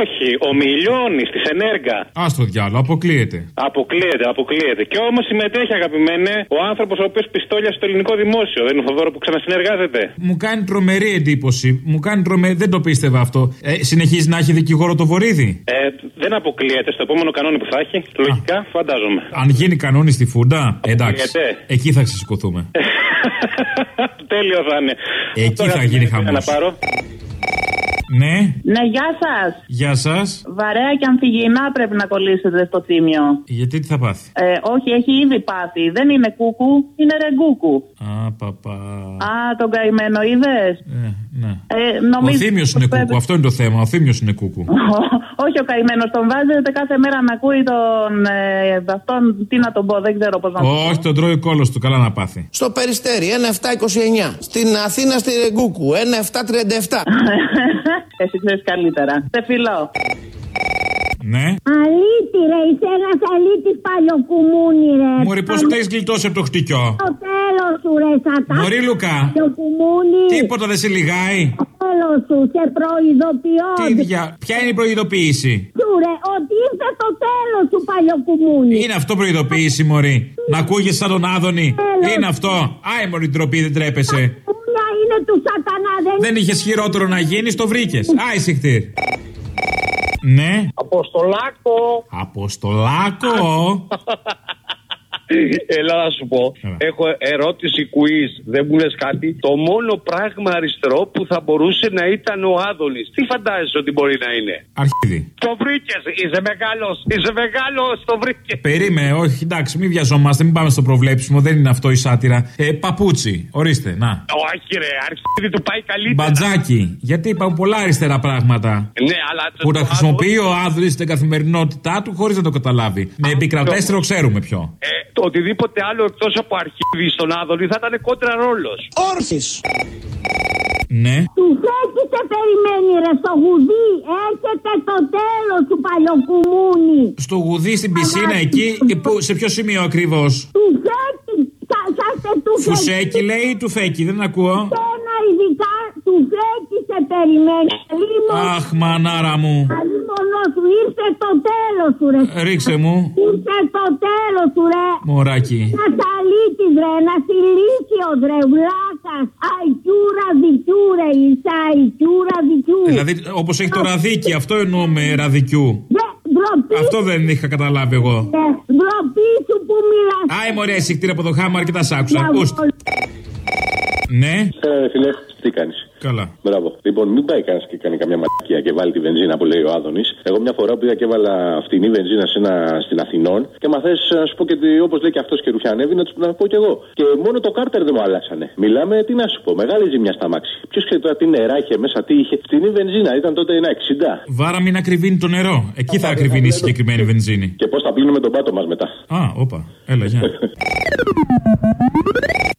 Όχι, ο Μιλιώνης της Ενέργα. Άστο διάλογο, αποκλείεται. Αποκλείεται, αποκλείεται. Και όμως συμμετέχει, αγαπημένε, ο άνθρωπος ο οποίος πιστόλιασε στο ελληνικό δημόσιο. Δεν είναι ο Θοδόρο που ξανασυνεργάζεται. Μου κάνει τρομερή εντύπωση. Μου κάνει τρομερή. Δεν το πίστευα αυτό. Ε, συνεχίζει να έχει δικηγόρο το βορίδι. Ε, δεν αποκλείεται στο επόμενο κανόνι που θα έχει. Λογικά, φαντάζομαι. Αν γίνει κανόνι στη φούντα, εντάξει. Αποκλείεται. Εκεί θα ξεσηκωθούμε. Τέλειο θα είναι. Εκεί Αυτό, θα γίνει αγαπημένε, χαμός. Να πάρω. Ναι. Ναι, γεια σας. Γεια σας. Βαρέα και αμφιγεινά πρέπει να κολλήσετε στο θύμιο. Γιατί τι θα πάθει; Ε, όχι, έχει ήδη πάθει. Δεν είναι κούκου, είναι ρεγκούκου. Α, παπά. Α, τον καημένο, είδες; Ε, ναι. Ε, Ο νομίζω Θήμιος είναι πρέπει- κούκου. Αυτό είναι το θέμα. Ο Θήμιος είναι κούκου. όχι ο καημένος, τον βάζετε κάθε μέρα να ακούει τον. Ε, αυτόν, τι να τον πω, δεν ξέρω πώς να τον πω. Όχι, τον τρώει ο κόλος του. Καλά να πάθει. Στο Περιστέρι 1,729. Στην Αθήνα στη Ρεγκούκου 1,737. Εσύ ξέρεις καλύτερα. Σε φιλώ. Ναι. Αλήτη ρε, είσαι ένας αλήτης παλιοκουμούνι ρε. Μωρή, πώς τα έχει γλιτώσει από το χτυκιό; Το τέλος σου ρε, σατά. Μωρή Λουκά. Παλιοκουμούνι. Τίποτα δεν σε λιγάει. Το τέλος σου, σε προειδοποιώ. Τι δια... Ποια είναι η προειδοποίηση; Σου ρε, ότι ήρθε το τέλος σου παλιοκουμούνι. Είναι αυτό προειδοποίηση, Μωρή. Να ακούγεσαι σαν τον Άδωνη. Είναι αυτό. Άι, Μωρή, ντροπή, δεν τρέπεσαι. Πούλια είναι του σατανά, δεν Δεν είχες χειρότερο να γίνεις, το βρήκες. Άι, συχτήρ. Ναι. Αποστολάκο. Αποστολάκο. Έλα να σου πω. Έχω ερώτηση quiz. Δεν μου λες κάτι. Το μόνο πράγμα αριστερό που θα μπορούσε να ήταν ο Άδωνης. Τι φαντάζεσαι ότι μπορεί να είναι; Αρχίδι. Το βρήκες. Είσαι μεγάλος. Είσαι μεγάλος. Το βρήκες. Περίμενε, όχι, εντάξει, μην βιαζόμαστε, μην πάμε στο προβλέψιμο, δεν είναι αυτό η σάτυρα. Ε, παπούτσι, ορίστε, να. Όχι, ρε. Αρχίδι του πάει καλύτερα. Μπατζάκι, γιατί υπάρχουν πολλά αριστερά πράγματα. Ναι, αλλά. Που τα χρησιμοποιεί ο Άδωνης στην καθημερινότητά του χωρίς να το καταλάβει. Με επικρατέστερο ξέρουμε ποιο. Ε, το οτιδήποτε άλλο εκτός από αρχίδι στον Άδωνη θα ήταν κόντρα ρόλος. Όρθι. Ναι. Του σε περιμένει ρε στο γουδί. Έρχεται το τέλος του παλιοκουμούνι. Στο γουδί στην πισίνα εκεί, ε, που- σε ποιο σημείο ακριβώς; Του φέκει. Σα- Σας του Φουσέκι λέει ή του φέκι, δεν ακούω. Και ένα ειδικά του φέκει σε περιμένει. Λίμον. Αχ, μανάρα μου. Αλίμονο σου ήρθε το τέλος σου ρε. Ρίξε μου. Ήρθε το τέλος σου ρε. Μωράκι. Να σαλίτης ρε, να ηλίθιος ρε, βλάκας. Αϊκούρα δικιού ρε, είσαι αϊκούρα δικιού. Δηλαδή, όπως έχει το ραδίκι, αυτό εννοούμε ραδικιού. Δε, ντροπή Αυτό δεν είχα καταλάβει εγώ. σου, ντροπή σου που μιλάς. Άι, μωρέ, εσύ από το χάμα, αρκετά σ' άκουσα. Για Ακούστε. Ναι. Έλα, ρε φίλε, τι κάνεις; Καλά. Μπράβο. Λοιπόν, μην πάει κανένας και κάνει καμιά μαλακία και βάλει τη βενζίνα που λέει ο Άδωνης. Εγώ μια φορά πήγα και έβαλα φτηνή βενζίνα σε ένα, στην Αθηνών και μα θε να σου πω και όπως λέει και αυτός και ρουχιανεύει, να του να πω κι εγώ. Και μόνο το κάρτερ δεν μου αλλάξανε. Μιλάμε, τι να σου πω, μεγάλη ζημιά στα μάξι. Ποιος ξέρει τώρα τι νερά είχε μέσα, τι είχε. Φτηνή βενζίνα ήταν τότε ένα 60. Βάρα μην ακριβίνει το νερό. Εκεί θα ακριβίνει η συγκεκριμένη βενζίνη. Και πώς θα πλύνουμε τον πάτο μας μετά. Α, όπα. Έλα, γεια.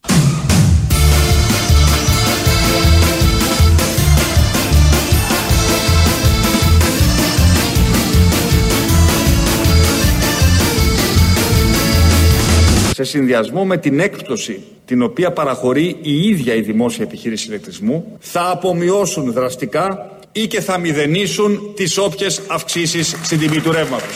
σε συνδυασμό με την έκπτωση την οποία παραχωρεί η ίδια η δημόσια επιχείρηση ηλεκτρισμού θα απομειώσουν δραστικά ή και θα μηδενίσουν τις όποιες αυξήσεις στην τιμή του ρεύματος.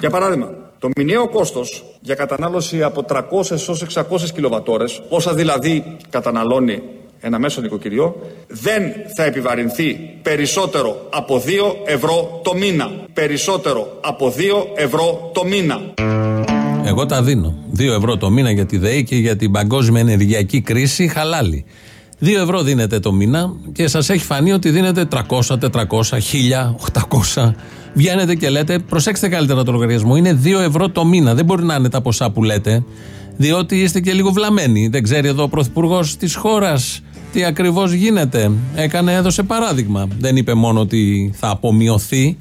Για παράδειγμα, το μηνιαίο κόστος για κατανάλωση από 300 έως 600 κιλοβατόρες, όσα δηλαδή καταναλώνει ένα μέσο νοικοκυριό, δεν θα επιβαρυνθεί περισσότερο από 2 ευρώ το μήνα. Περισσότερο από 2 ευρώ το μήνα. Εγώ τα δίνω. 2 ευρώ το μήνα για τη ΔΕΗ και για την παγκόσμια ενεργειακή κρίση, χαλάλι. 2 ευρώ δίνετε το μήνα και σας έχει φανεί ότι δίνετε 300, 400, 1000, 800. Βγαίνετε και λέτε, προσέξτε καλύτερα το λογαριασμό, είναι 2 ευρώ το μήνα. Δεν μπορεί να είναι τα ποσά που λέτε, διότι είστε και λίγο βλαμμένοι. Δεν ξέρει εδώ ο πρωθυπουργός της χώρας τι ακριβώς γίνεται. Έκανε, έδωσε παράδειγμα. Δεν είπε μόνο ότι θα απομειωθεί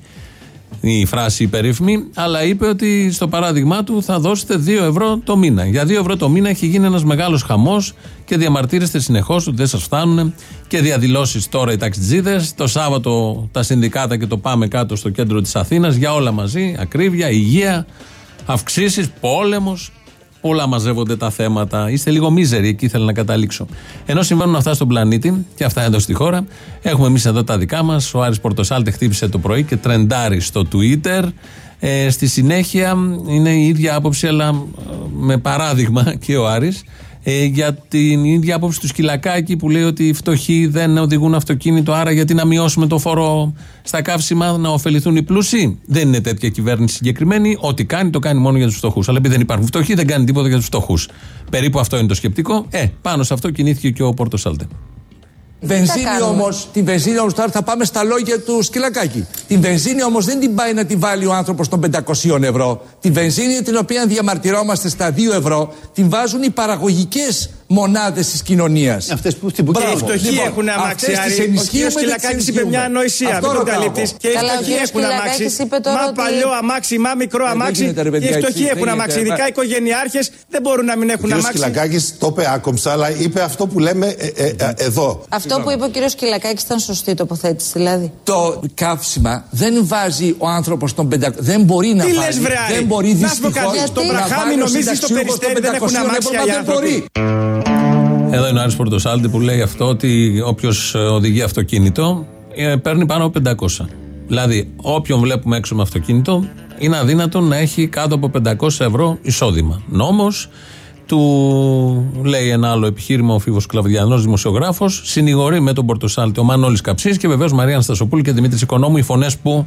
η φράση περίφημη, αλλά είπε ότι στο παράδειγμά του θα δώσετε 2 ευρώ το μήνα. Για 2 ευρώ το μήνα έχει γίνει ένας μεγάλος χαμός και διαμαρτύρεστε συνεχώς ότι δεν σας φτάνουν και διαδηλώσεις τώρα οι ταξιτζίδες. Το Σάββατο τα συνδικάτα και το πάμε κάτω στο κέντρο της Αθήνας για όλα μαζί. Ακρίβεια, υγεία, αυξήσεις, πόλεμος. Όλα μαζεύονται τα θέματα. Είστε λίγο μίζεροι, εκεί ήθελα να καταλήξω. Ενώ συμβαίνουν αυτά στον πλανήτη και αυτά εδώ στη χώρα, έχουμε εμείς εδώ τα δικά μας. Ο Άρης Πορτοσάλτε χτύπησε το πρωί και τρεντάρει στο Twitter. Ε, στη συνέχεια είναι η ίδια άποψη, αλλά ε, με παράδειγμα και ο Άρης ε, για την ίδια άποψη του Σκυλακάκη που λέει ότι οι φτωχοί δεν οδηγούν αυτοκίνητο, άρα γιατί να μειώσουμε το φόρο στα καύσιμα να ωφεληθούν οι πλούσιοι; Δεν είναι τέτοια κυβέρνηση συγκεκριμένη. Ό,τι κάνει, το κάνει μόνο για τους φτωχούς. Αλλά επειδή δεν υπάρχουν φτωχοί, δεν κάνει τίποτα για τους φτωχούς. Περίπου αυτό είναι το σκεπτικό. Ε, πάνω σε αυτό κινήθηκε και ο Πορτοσάλτε. Βενζίνη κάνουμε; όμως, την βενζίνη όμως τώρα θα πάμε στα λόγια του σκυλακάκι. Την βενζίνη όμως δεν την πάει να την βάλει ο άνθρωπος των 500 ευρώ. Την βενζίνη την οποία διαμαρτυρόμαστε στα 2 ευρώ την βάζουν οι παραγωγικές μονάδες της κοινωνίας. Αυτές που στην Μπράβο. Οι φτωχοί Λοιπόν, έχουν αμάξει. αυτές τις Άρη. Ο ενισχύουμε, κ. δεν τις Σκυλακάκης είπε ενισχύουμε. μια ανοησία. Αυτό Μην τον ρωτάω καλύπτει. εγώ. Και οι Καλά, ο φτωχοί κ. έχουν αμάξει. Σκυλακάκης είπε τώρα Μα ότι- παλιό αμάξι, μα μικρό δεν αμάξι. γίνεται, ρε Και οι παιδιά, φτωχοί έτσι, έχουν δεν αμάξει. γίνεται. Ειδικά οι οικογενειάρχες δεν μπορούν να μην Ο έχουν κ. αμάξει. Σκυλακάκη το είπε άκομψα, αλλά είπε αυτό που λέμε ε, ε, ε, εδώ. Αυτό που είπε ο κύριος Κυλακάκης ήταν σωστή τοποθέτηση, δηλαδή. Το καύσιμα δεν βάζει ο άνθρωπος των 500. Δεν μπορεί να Τι βάλει. λες, βρε, Άρη; δεν μπορεί Να σου πω δυστυχώς κάτι, στο να Βραχάμι βάλει ο νομίζεις στο συνταξιούχος των Περιστέρι δεν έχουν 500 αμάξια ευρώ, οι Δεν άνθρωποι. μπορεί. Εδώ είναι ο Άρης Πορτοσάλτη που λέει αυτό ότι όποιος οδηγεί αυτοκίνητο ε, παίρνει πάνω από 500. Δηλαδή, όποιον βλέπουμε έξω με αυτοκίνητο είναι αδύνατο να έχει κάτω από 500 ευρώ εισόδημα. Νόμος, του λέει ένα άλλο επιχείρημα ο Φίβος Κλαβδιανό, δημοσιογράφος, συνηγορεί με τον Πορτοσάλτη ο Μανώλης Καψής και βεβαίως Μαρία Αναστασοπούλου και Δημήτρης Οικονόμου, οι φωνές που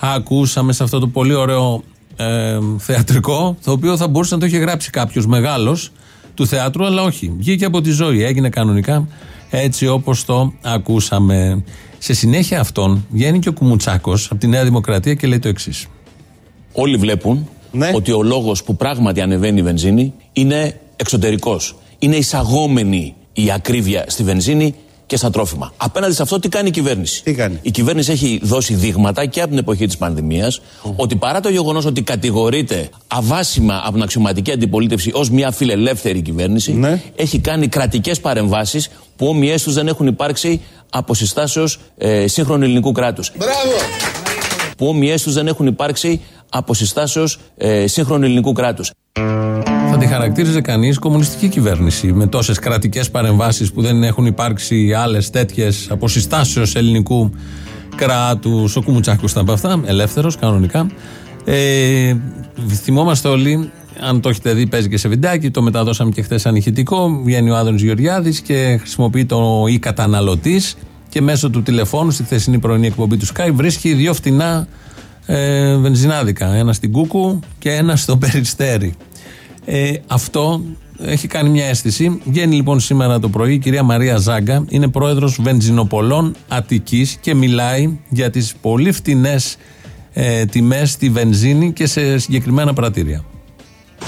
ακούσαμε σε αυτό το πολύ ωραίο ε, θεατρικό, το οποίο θα μπορούσε να το είχε γράψει κάποιος μεγάλος του θεάτρου, αλλά όχι. Βγήκε από τη ζωή, έγινε κανονικά έτσι όπως το ακούσαμε. Σε συνέχεια αυτών βγαίνει και ο Κουμουτσάκος από τη Νέα Δημοκρατία και λέει το εξής. Όλοι βλέπουν ότι ο λόγος που πράγματι ανεβαίνει η βενζίνη είναι εξωτερικός. Είναι εισαγόμενη η ακρίβεια στη βενζίνη και στα τρόφιμα. Απέναντι σε αυτό τι κάνει η κυβέρνηση; Η κυβέρνηση έχει δώσει δείγματα και από την εποχή της πανδημίας ότι παρά το γεγονός ότι κατηγορείται αβάσιμα από την αξιωματική αντιπολίτευση ως μια φιλελεύθερη κυβέρνηση έχει κάνει κρατικές παρεμβάσεις που όμοιές τους δεν έχουν υπάρξει από συστάσεως ε, σύγχρονου ελληνικού κράτους που όμοιές τους δεν έχουν υπάρξει από συστάσεως ε, σύγχρονου ελληνικού κράτους. Θα τη χαρακτήριζε κανείς κομμουνιστική κυβέρνηση με τόσες κρατικές παρεμβάσεις που δεν έχουν υπάρξει άλλες τέτοιες αποσυστάσεω ελληνικού κράτου. Ο Κουμουτσάκος ήταν από αυτά, ελεύθερος κανονικά. Ε, θυμόμαστε όλοι, αν το έχετε δει, παίζει και σε βιντεάκι, το μεταδώσαμε και χθες σαν ηχητικό. Βγαίνει ο Άδωνης Γεωργιάδης και χρησιμοποιεί το ή καταναλωτής και μέσω του τηλεφώνου στη χθεσινή πρωινή εκπομπή του Sky βρίσκει δύο φτηνά ε, βενζινάδικα. Ένα στην Κούκου και ένα στο Περιστέρι. Ε, αυτό έχει κάνει μια αίσθηση. Βγαίνει λοιπόν σήμερα το πρωί η κυρία Μαρία Ζάγκα, είναι πρόεδρος βενζινοπολών Αττικής και μιλάει για τις πολύ φτηνές ε, τιμές στη βενζίνη και σε συγκεκριμένα πρατήρια.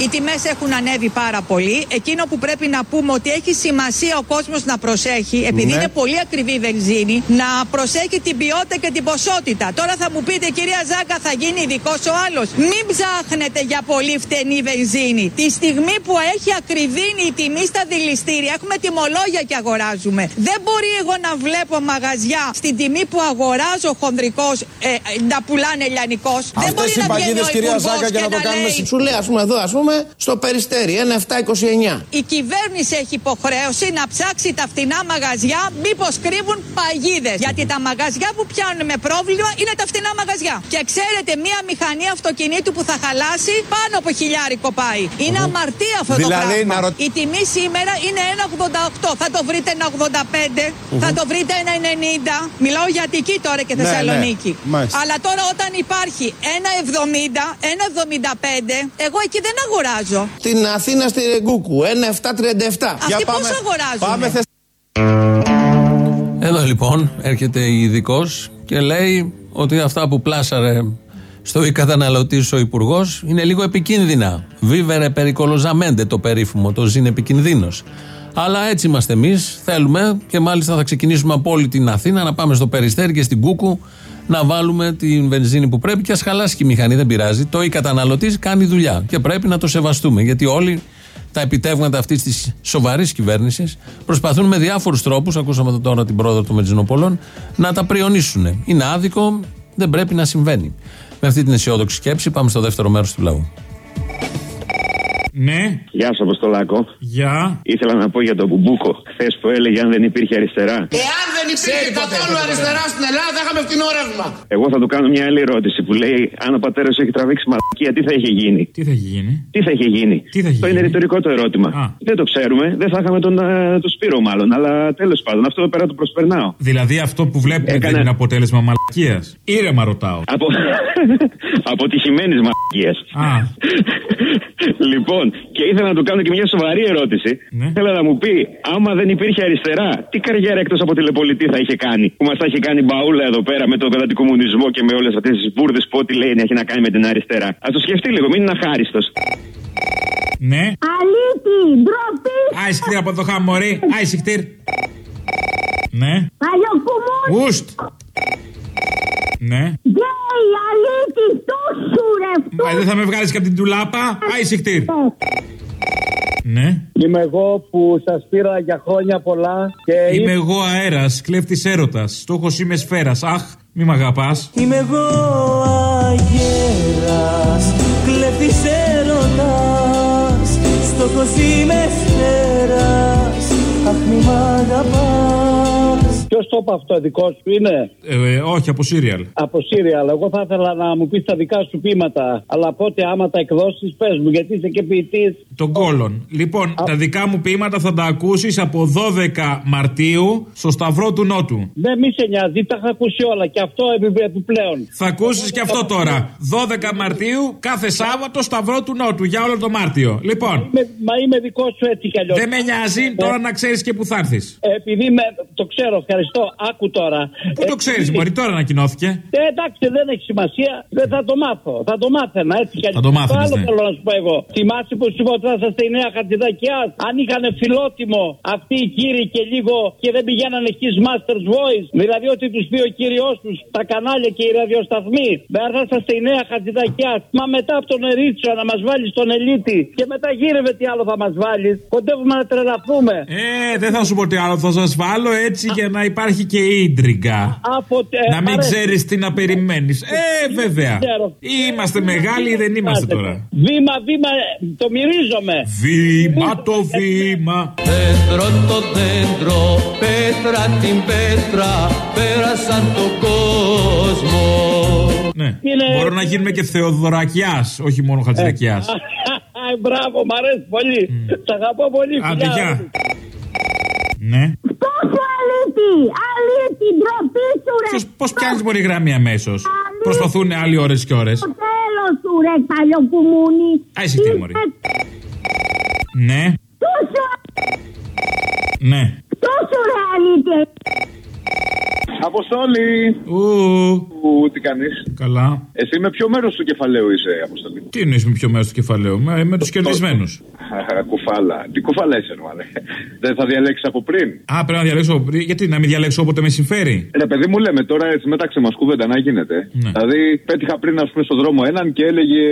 Οι τιμές έχουν ανέβει πάρα πολύ. Εκείνο που πρέπει να πούμε ότι έχει σημασία ο κόσμος να προσέχει, επειδή Ναι. είναι πολύ ακριβή η βενζίνη, να προσέχει την ποιότητα και την ποσότητα. Τώρα θα μου πείτε, κυρία Ζάκα, θα γίνει ειδικός ο άλλος. Μην ψάχνετε για πολύ φτηνή βενζίνη. Τη στιγμή που έχει ακριβήνει η τιμή στα δηληστήρια, έχουμε τιμολόγια και αγοράζουμε. Δεν μπορεί εγώ να βλέπω μαγαζιά στην τιμή που αγοράζω χονδρικός ε, ε, να πουλάνε λιανικός. Δεν μπορεί να βγαίνει ο υπουργός και να λέει, Σου λέει, ας πούμε, εδώ, ας πούμε, στο περιστέρι, ένα 729. Η κυβέρνηση έχει υποχρέωση να ψάξει τα φτηνά μαγαζιά μήπως κρύβουν παγίδες. Γιατί τα μαγαζιά που πιάνουν με πρόβλημα είναι τα φτηνά μαγαζιά. Και ξέρετε, μία μηχανή αυτοκινήτου που θα χαλάσει πάνω από χιλιάρικο πάει. Είναι αμαρτία αυτό Δηλαδή, το πράγμα. να ρω- Η τιμή σήμερα είναι 1,88. Θα το βρείτε 1,85. Θα το βρείτε 1,90. Μιλάω για Αττική τώρα και Ναι, ναι. Θεσσαλονίκη. Μάλιστα. Αλλά τώρα όταν υπάρχει 1,70, 1,75, εγώ εκεί δεν αγοράζω. Την Αθήνα στη Ρεγκούκου, ένα 737. Αυτοί πώς αγοράζουν. Πάμε θε... Εδώ λοιπόν έρχεται η ειδικός και λέει ότι αυτά που πλάσαρε στο ή καταναλωτή ο Υπουργός είναι λίγο επικίνδυνα. Βίβερε περικολοζαμέντε το περίφημο, το ζήν επικινδύνος. Αλλά έτσι είμαστε εμείς. Θέλουμε και μάλιστα θα ξεκινήσουμε από όλη την Αθήνα να πάμε στο Περιστέρι και στην Κούκου να βάλουμε την βενζίνη που πρέπει και ας χαλάσει και η μηχανή. Δεν πειράζει. Το ή καταναλωτής κάνει δουλειά και πρέπει να το σεβαστούμε. Γιατί όλοι τα επιτεύγματα αυτής της σοβαρής κυβέρνησης προσπαθούν με διάφορους τρόπους, ακούσαμε εδώ τώρα την πρόεδρο των Βενζινοπολών, να τα πριονίσουν. Είναι άδικο, δεν πρέπει να συμβαίνει. Με αυτή την αισιόδοξη σκέψη πάμε στο δεύτερο μέρος του λαού. Ναι. Γεια σα, Αποστολάκο. Γεια. Ήθελα να πω για τον Μπουμπούκο χθες που έλεγε αν δεν υπήρχε αριστερά. Εάν δεν αν υπήρχε καθόλου αριστερά στην Ελλάδα θα είχαμε φτηνό ρεύμα. Εγώ θα του κάνω μια άλλη ερώτηση που λέει αν ο πατέρας έχει τραβήξει μαλακία, τι θα είχε γίνει; Τι θα έχει γίνει; Τι θα είχε γίνει; Τι θα είχε Αυτό είναι ρητορικό το ερώτημα. Δεν το ξέρουμε. Δεν θα είχαμε τον, ε, τον Σπύρο μάλλον. Αλλά τέλος πάντων αυτό εδώ πέρα το προσπερνάω. Δηλαδή αυτό που βλέπουμε δεν είναι αποτέλεσμα μαλακίας; Ήρεμα ρωτάω. Από... Αποτυχημένης μαλακίας. Α. λοιπόν, και ήθελα να του κάνω και μια σοβαρή ερώτηση. Ναι. Θέλω να μου πει, άμα δεν υπήρχε αριστερά, τι καριέρα εκτός από τηλεπολιτή θα είχε κάνει. Που μας θα έχει κάνει μπαούλα εδώ πέρα με τον κομμουνισμό και με όλες αυτές τις μπουρδες που ό,τι λέει να έχει να κάνει με την αριστερά. Α το σκεφτεί λίγο, μην είναι αχάριστος. Ναι. Αλήτη, ντροπή. Άισιχτήρ από το χαμορί. Άισιχτήρ. Ναι. Παλιοκουμούνι. Ουστ. Ναι. Γκέι, αλήτη, τόσου ρε. Μα δεν θα με βγάλεις και από την τουλάπα. Άισιχτήρ. Ναι. Είμαι εγώ που σας πήρα για χρόνια πολλά και. Είμαι εγώ αέρας, κλέφτης έρωτας. Στόχος είμαι σφαίρας. Αχ, μη μ' αγαπάς. Είμαι εγώ αγέρας, κλέφτης έρωτας Στόχος είμαι σφαίρας, αχ μη μ' αγαπάς Ποιος το είπε αυτό, δικός σου είναι; Ε, ε, όχι, από σύριαλ. Από Σύριαλ. Εγώ θα ήθελα να μου πεις τα δικά σου ποίηματα. Αλλά πότε άμα τα εκδώσει, πες μου, γιατί είσαι και ποιητής. Τον κόλον. Λοιπόν, τα δικά μου ποίηματα θα τα ακούσεις από 12 Μαρτίου στο Σταυρό του Νότου. Δεν μη σε νοιάζει, τα έχω ακούσει όλα και αυτό επι- επιπλέον. Θα ακούσεις και αυτό τώρα. 12 Μαρτίου κάθε Σάββατο Σταυρό του Νότου για όλο το Μάρτιο. Λοιπόν, Είμαι- μα είμαι δικό σου έτσι κι αλλιώς. δεν με νοιάζει τώρα να ξέρεις και που θα έρθεις. Επειδή με, το ξέρω, ευχαριστώ. Άκου τώρα. Πού το ξέρεις, Μωρή, τώρα ανακοινώθηκε. Ε, εντάξει, δεν έχει σημασία. Δεν θα το μάθω. Θα το μάθαινα έτσι κι αλλιώς. Θα το μάθαινες, άλλο ναι. θέλω να σου πω εγώ. Θυμάσαι που σου είπα ότι θα είσαστε η νέα χαρτιδακιά. Αν είχαν φιλότιμο αυτοί οι κύριοι και λίγο και δεν πηγαίνανε his master's voice. Δηλαδή ότι τους πει ο κύριος τους τα κανάλια και οι ραδιοσταθμοί. Δεν θα είσαστε η νέα χαρτιδακιά. Μα μετά από τον Ερίτσο να μας βάλεις τον Ελίτη. Και μετά γύρευε τι άλλο θα μας βάλεις. Κοντεύουμε να τρελαθούμε. Ε, δεν θα σου πω τι άλλο. Θα σας βάλω έτσι για να υπάρχει και ίντριγκα. Από, ε, Να μην μ' αρέσει. ξέρεις τι να περιμένεις. Ε, βέβαια. ξέρω. Ή είμαστε μεγάλοι ή δεν είμαστε τώρα. Βήμα, βήμα, ε, το μυρίζομαι. Βήμα το βήμα. Δέντρο το δέντρο, πέτρα την πέτρα Πέρασαν τον κόσμο Ναι. Είναι- Μπορώ να γίνουμε και Θεοδωρακιάς, όχι μόνο Χατζηδακιάς. Α, Μπράβο, μ' αρέσει πολύ. Σ' αγαπώ πολύ. Άντε, φιλιά. γεια. Ναι. Τόσο αλήτη, αλήτη, ντροπή σου ρε. Πώς πιάνεις μωρή γραμμή αμέσως; Προσπαθούν άλλοι ώρες και ώρες. Το τέλος σου ρε παλιοκουμούνι. Α, εσύ τι, μωρή. Ναι. Τόσο, Ναι. τόσο ρε αλήτη. Αποστόλη! Ου. Ου, τι κάνεις; Καλά. Εσύ με ποιο μέρος του κεφαλαίου είσαι, Αποστόλη. Τι εννοείς με ποιο μέρος του κεφαλαίου, με, με τους κερδισμένους. κουφάλα. Τι κουφάλα είσαι, μάλλον. Δεν θα διαλέξεις από πριν; Α, πρέπει να διαλέξω. από πριν. Γιατί να μην διαλέξω όποτε με συμφέρει; Ρε παιδί μου, λέμε τώρα έτσι μεταξύ μας κουβέντα να γίνεται. Ναι. Δηλαδή, πέτυχα πριν, ας πούμε, στον δρόμο έναν και έλεγε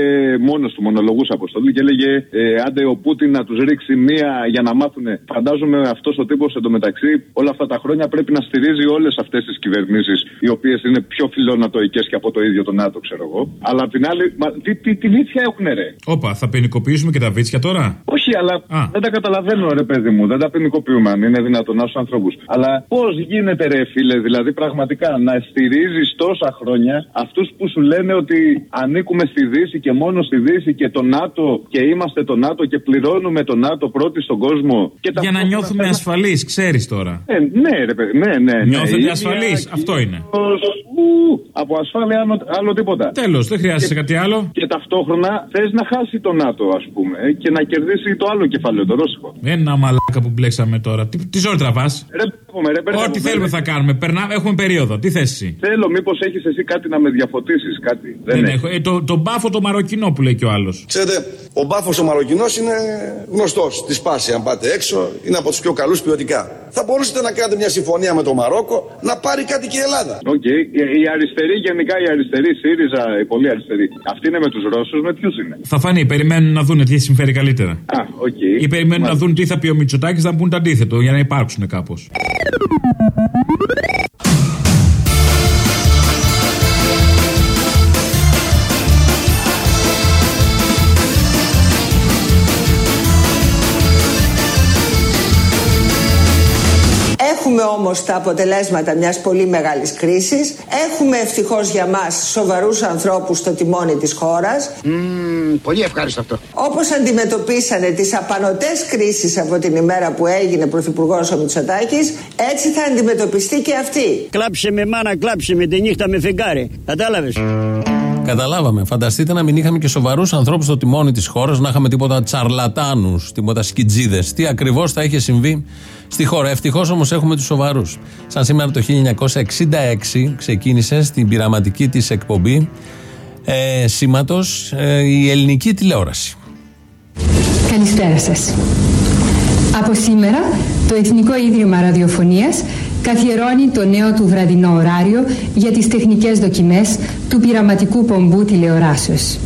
μόνος του μονολογού Αποστολή και έλεγε ε, άντε ο Πούτιν να τους ρίξει μία για να μάθουν. Φαντάζομαι αυτός ο τύπος εντωμεταξύ όλα αυτά τα χρόνια πρέπει να στηρίζει όλες αυτές τις κυβερνήσεις οι οποίες είναι πιο φιλονατοικέ και από το ίδιο το ΝΑΤΟ, ξέρω εγώ. Αλλά απ' την άλλη, μα, τι, τι, τι βίτσια έχουν, ρε. Όπα, θα ποινικοποιήσουμε και τα βίτσια τώρα; Όχι, αλλά δεν τα καταλαβαίνω, ρε παιδί μου. Δεν τα ποινικοποιούμε, αν είναι δυνατόν στου ανθρώπους. Αλλά πώς γίνεται, ρε φίλε, δηλαδή πραγματικά να στηρίζεις τόσα χρόνια αυτούς που σου λένε ότι ανήκουμε στη Δύση και μόνο στη Δύση και το ΝΑΤΟ και είμαστε το ΝΑΤΟ και πληρώνουμε το ΝΑΤΟ πρώτοι στον κόσμο. Και Για να νιώθουμε ασφαλείς, ξέρεις τώρα. Ε, ναι, ρε παιδί, ναι, ναι. ναι. Νιώθετε Ίδια ασφαλείς, αυτό είναι. Ου, από ασφάλεια άλλο, άλλο τίποτα. Τέλος, δεν χρειάζεται κάτι άλλο. Και ταυτόχρονα θες να χάσει το ΝΑΤΟ, ας πούμε, και να κερδίσει το άλλο κεφάλαιο, το Ρώσικο. Ένα μαλάκα που μπλέξαμε τώρα. Τι, τι ζόρι τραβάς; Ρε, πούμε, ρε, μπερδεύομαι. Ό,τι θέλουμε θα κάνουμε. Περνάμε, έχουμε περίοδο. Τι θες εσύ; Θέλω, μήπως έχεις εσύ κάτι να με διαφωτίσεις, κάτι. Δεν έχει. έχω. Ε, το, το μπάφο το μαροκινό που λέει και ο άλλος. Ξέρετε, ο μπάφος ο Μαροκινός είναι γνωστός. Τη σπάση, αν πάτε έξω, είναι από τους πιο καλούς ποιοτικά. Θα μπορούσατε να κάνετε μια συμφωνία με το Μαρόκο να πάρει κάτι και η Ελλάδα. Οκ. Η, η αριστερή, γενικά η αριστερή, ΣΥΡΙΖΑ, η πολύ αριστερή. Αυτή είναι με τους Ρώσους, με ποιους είναι; Θα φανεί, περιμένουν να δουν τι συμφέρει καλύτερα. Α, οκ. Ή περιμένουν να δουν τι θα πει ο Μητσοτάκης, θα πούν το αντίθετο για να υπάρξουν κάπως. Όμως τα αποτελέσματα μιας πολύ μεγάλης κρίσης. Έχουμε ευτυχώς για μας σοβαρούς ανθρώπους στο τιμόνι της χώρας. πολύ ευχάριστο αυτό. Όπως αντιμετωπίσανε τις απανοτές κρίσεις από την ημέρα που έγινε πρωθυπουργός ο Μητσοτάκης, έτσι θα αντιμετωπιστεί και αυτή. Κλάψε με μάνα, κλάψε με τη νύχτα με φεγγάρι. Κατάλαβες; Καταλάβαμε. Φανταστείτε να μην είχαμε και σοβαρούς ανθρώπους στο τιμόνι της χώρας, να είχαμε τίποτα τσαρλατάνους, τίποτα σκιτζίδες. Τι ακριβώς θα είχε συμβεί στη χώρα. Ευτυχώς όμως έχουμε τους σοβαρούς. Σαν σήμερα το 1966 ξεκίνησε στην πειραματική της εκπομπή ε, σήματος ε, η ελληνική τηλεόραση. Καλησπέρα σας. Από σήμερα το Εθνικό Ίδρυμα Ραδιοφωνίας καθιερώνει το νέο του βραδινό ωράριο για τις τεχνικές δοκιμές του πειραματικού πομπού τηλεοράσεως.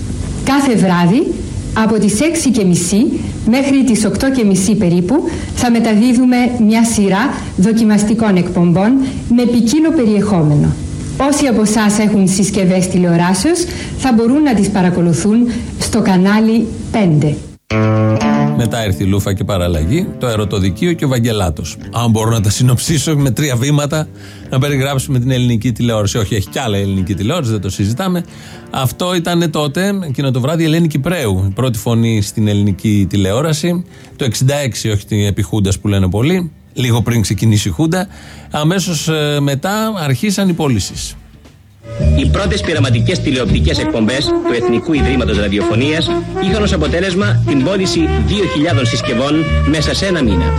Κάθε βράδυ από τις 6.30 μέχρι τις 8.30 περίπου θα μεταδίδουμε μια σειρά δοκιμαστικών εκπομπών με ποικίλο περιεχόμενο. Όσοι από εσάς έχουν συσκευές τηλεοράσεως θα μπορούν να τις παρακολουθούν στο κανάλι 5. Μετά ήρθε η Λούφα και παραλλαγή, το Ερωτοδικείο και ο Βαγγελάτος. Αν μπορώ να τα συνοψίσω με τρία βήματα, να περιγράψουμε την ελληνική τηλεόραση. Όχι, έχει κι άλλα ελληνική τηλεόραση, δεν το συζητάμε. Αυτό ήταν τότε, εκείνο το βράδυ, η Ελένη Κυπρέου. Η πρώτη φωνή στην ελληνική τηλεόραση. Το 66, όχι την επιχούντα που λένε πολλοί. Λίγο πριν ξεκινήσει η Χούντα. Αμέσως μετά αρχίσαν οι πωλήσεις. Οι πρώτες πειραματικές τηλεοπτικές εκπομπές του Εθνικού Ιδρύματος Ραδιοφωνίας είχαν ως αποτέλεσμα την πώληση 2.000 συσκευών μέσα σε ένα μήνα.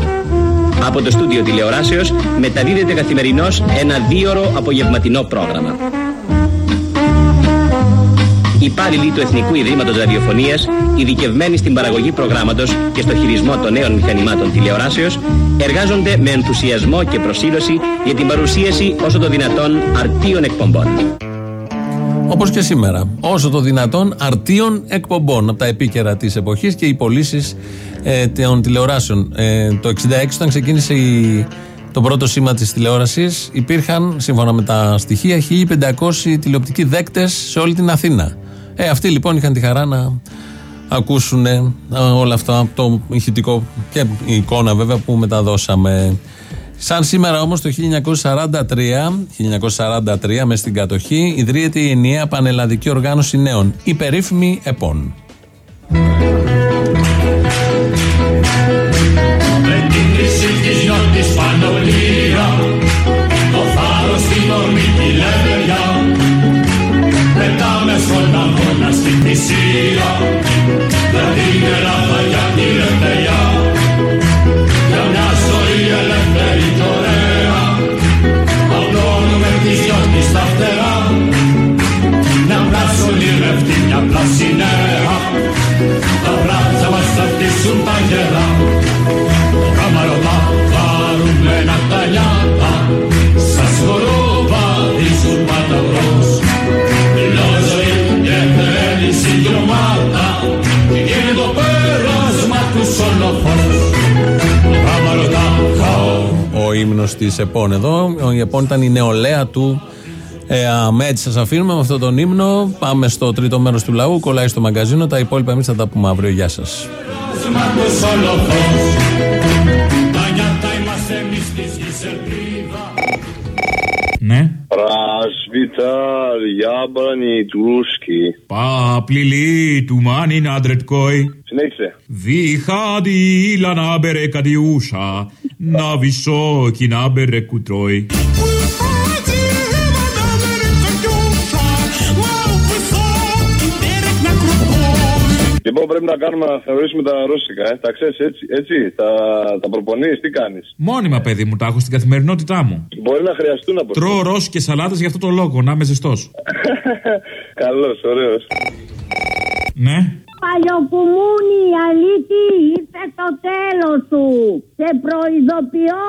Από το στούντιο τηλεοράσεως μεταδίδεται καθημερινώς ένα δίωρο απογευματινό πρόγραμμα. Οι υπάλληλοι του Εθνικού Ιδρύματος Ραδιοφωνίας, ειδικευμένοι στην παραγωγή προγράμματος και στο χειρισμό των νέων μηχανημάτων τηλεοράσεως, εργάζονται με ενθουσιασμό και προσήλωση για την παρουσίαση όσο το δυνατόν αρτίων εκπομπών. Όπως και σήμερα. Όσο το δυνατόν αρτίων εκπομπών από τα επίκαιρα της εποχής και οι πωλήσεις ε, των τηλεοράσεων. Ε, το 66 όταν ξεκίνησε η, το πρώτο σήμα της τηλεόρασης, υπήρχαν, σύμφωνα με τα στοιχεία, 1500 τηλεοπτικοί δέκτες σε όλη την Αθήνα. Ε, αυτοί λοιπόν είχαν τη χαρά να ακούσουν ε, όλα αυτά, το ηχητικό και η εικόνα βέβαια που μεταδώσαμε. Σαν σήμερα όμως το 1943, 1943 μες στην κατοχή, ιδρύεται η ενιαία πανελλαδική οργάνωση νέων, η περίφημη ΕΠΟΝ. Πετάμε στον αγώνα στην θυσία Δεν είναι ράφα για την ελευθερία Για μια ζωή ελεύθερη και ωραία. Απλώνουμε τις δυο της τα φτερά. Να βράσουν ηρευτή μια πλάση νέα. Τα βράτσα μας θα φτύσουν τα γερά. Καμαρωτά χαρούμενα τα νιάτα Σας Ο ύμνος της ΕΠΟΝ εδώ. Η ΕΠΟΝ ήταν η νεολαία του ε, με έτσι σας αφήνουμε με αυτόν τον ύμνο. Πάμε στο τρίτο μέρος του λαού. Κολλάει στο μαγκαζίνο. Τα υπόλοιπα εμείς θα τα πούμε αύριο. Γεια σας. Πράσβιτα Λιάμπρανη Τουρούσκι. Παπλιλί του μάνιν άντρετκόι. Συνέχισε. Διχάδι να μπερε κατιούσα. Να βυσό κι να μπερε κουτρόι. Λοιπόν, πρέπει να κάνουμε να θεωρήσουμε τα ρώσικα. Ε. Τα ξέρεις έτσι, έτσι. Τα, τα προπονείς, τι κάνεις; Μόνιμα, παιδί μου, τα έχω στην καθημερινότητά μου. Μπορεί να χρειαστούν από Τρώω ρώσικες σαλάτες για αυτό το λόγο, να είμαι ζεστός. Καλό, ωραίος. Ναι. Παλιοκουμούνι, αλήτη, ήρθε το τέλος σου. Σε προειδοποιώ,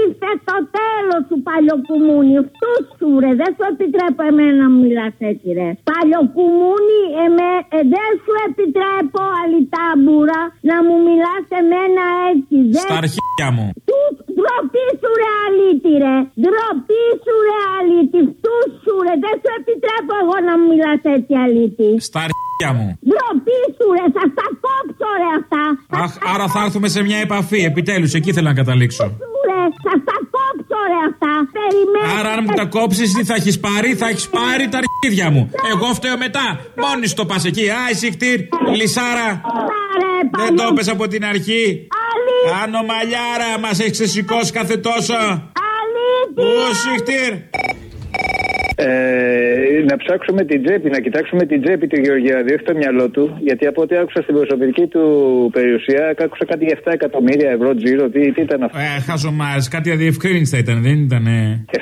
ήρθε το τέλος σου παλιοκουμούνι. Φτούς σου ρε, δεν σου επιτρέπω εμένα να μου μιλάς έτσι ρε. Παλιοκουμούνι, εμέ, ε, δεν σου επιτρέπω αλυτάμπουρα να μου μιλάς εμένα έτσι. Δεν Στα αρχίδια μου. του ντροπή σου ρε αλήτη ρε. Ντροπή σου ρε αλήτη. Φτούς σου ρε. Δεν σου επιτρέπω εγώ να μου μιλάς έτσι αλήτη. Στα αρχίδια μου. Ντροπή σου ρε. Θα στα κόψω ρε αυτά. Αχ, άρα θα έρθουμε σε μια επαφή. Επιτέλους, εκεί θέλω να καταλήξω. Σου ρε. Θα στα κόψω ρε αυτά. Περιμένω. Άρα, αν μου τα κόψεις, τι θα έχεις πάρει, θα έχεις πάρει τα αρχίδια μου. Εγώ φταίω μετά. Μόνη στο πας εκεί. Α, εσύ χτύρ, λισάρα. Δεν το έπεσε από την αρχή. Άνω μαλλιάρα, μας έχεις ξεσηκώσει κάθε τόσο. Ού, συχτήρ. Ε, να ψάξουμε την τσέπη, να κοιτάξουμε την τσέπη του Γεωργιάδη, όχι το μυαλό του. Γιατί από ό,τι άκουσα στην προσωπική του περιουσία, άκουσα κάτι για 7 εκατομμύρια ευρώ τζίρο. Τι, τι ήταν αυτό. Ε, χαζομάρε, κάτι αδιευκρίνηστα ήταν, δεν ήταν.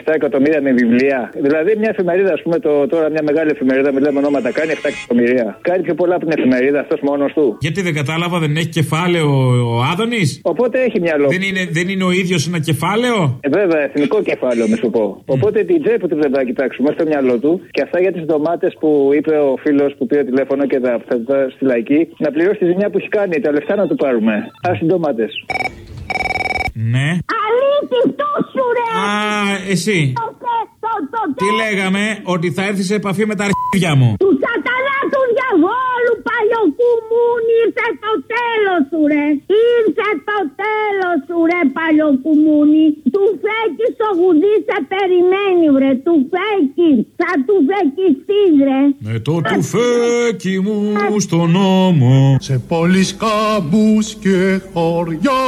7 εκατομμύρια με βιβλία. Δηλαδή μια εφημερίδα, ας πούμε, το, τώρα μια μεγάλη εφημερίδα, μιλάμε ονόματα, κάνει 7 εκατομμύρια. Κάνει πιο πολλά από την εφημερίδα αυτός μόνος του. Γιατί δεν κατάλαβα, δεν έχει κεφάλαιο ο Άδωνης; Οπότε έχει μυαλό. Δεν είναι, δεν είναι ο ίδιος ένα κεφάλαιο; Ε, βέβαια, εθνικό κεφάλαιο, με σου πω. Οπότε την τσέπη του πρέπει να κοιτάξουμε στο μυαλό του και αυτά για τις ντομάτες που είπε ο φίλος που πήρε τηλέφωνο και τα αυτά στη λαϊκή να πληρώσει τη ζημιά που έχει κάνει. Τα λεφτά να του πάρουμε. Α τι ντομάτες. Ναι. Αλήτη σου ρε. Α, εσύ. Τι λέγαμε, ότι θα έρθει σε επαφή με τα αρχίδια μου. Του σατανά του διαβόλου παλιοκουμούνι ήρθε το τέλος σου ρε. Ήρθε το τέλος σου ρε παλιοκουμούνι. Του φέκει στο γουδί σε περιμένει βρε. Του φέκει. Θα του φεκιστείς ρε. Με το τουφέκι μου στον νόμο. Σε πόλεις κάμπους και χωριά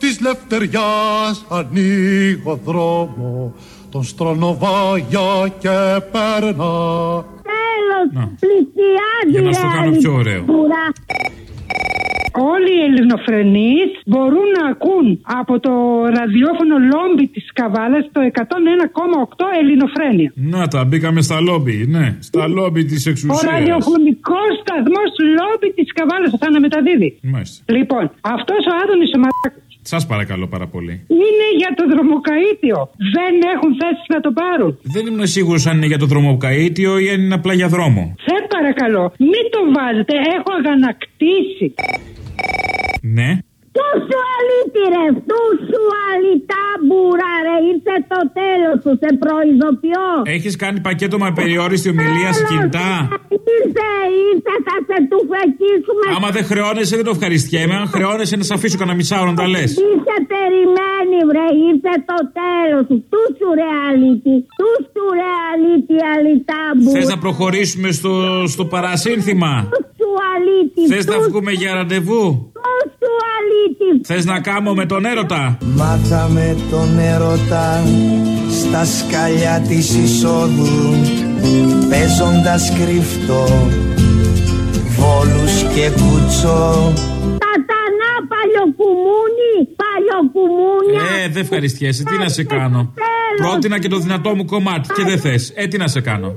της λευτεριάς ανοίγω δρόμο τον στρονοβάγια και περνά. Τέλος, πλησιάζει Για να στο κάνω πιο ωραίο. Όλοι οι ελληνοφρενείς μπορούν να ακούν από το ραδιόφωνο λόμπι της Καβάλας το 101,8 ελληνοφρένια. Να τα, μπήκαμε στα λόμπι, ναι. Στα λόμπι της Ο εξουσίας. ραδιοφωνικός σταθμός λόμπι της Καβάλας θα αναμεταδίδει. Μάλιστα. Λοιπόν, αυτός ο Άδωνης ο Μαράκος Σας παρακαλώ πάρα πολύ. είναι για το δρομοκαΐτιο. Δεν έχουν θέσεις να το πάρουν. Δεν ήμουν σίγουρος αν είναι για το δρομοκαΐτιο ή αν είναι απλά για δρόμο. Σε παρακαλώ, μην το βάζετε. Έχω αγανακτήσει. Ναι. Του σου αλήτη ρε, του σου αλητάμπουρα ρε, ήρθε το τέλος σου, σε προειδοποιώ. Έχεις κάνει πακέτο με περιόριστη ομιλία σε κινητά. Ήρθε, ήρθε, θα σε του φεκίσουμε. Άμα δεν χρεώνεσαι, δεν το ευχαριστιέμαι. Αν χρεώνεσαι, να σε αφήσω κανένα μισάωρο να τα λες. Ήρθε περιμένει βρε, ήρθε το τέλος σου, του σου ρε αλήτη, του σου ρε αλήτη αλητάμπουρα. Θες να προχωρήσουμε στο, στο παρασύνθημα; Του αλήτη, Θες να βγούμε για ραντεβού; τους σου αλήτη. Θες να κάνω με τον έρωτα; Μάθαμε τον έρωτα στα σκαλιά της εισόδου παίζοντας κρυφτό βόλους και κουτσό Σατανά παλιοκουμούνι, παλιοκουμούνια. Ε, δεν ευχαριστιέσαι. Τι να σε κάνω; Πρότεινα και το δυνατό μου κομμάτι και δεν θες. Ε, τι να σε κάνω;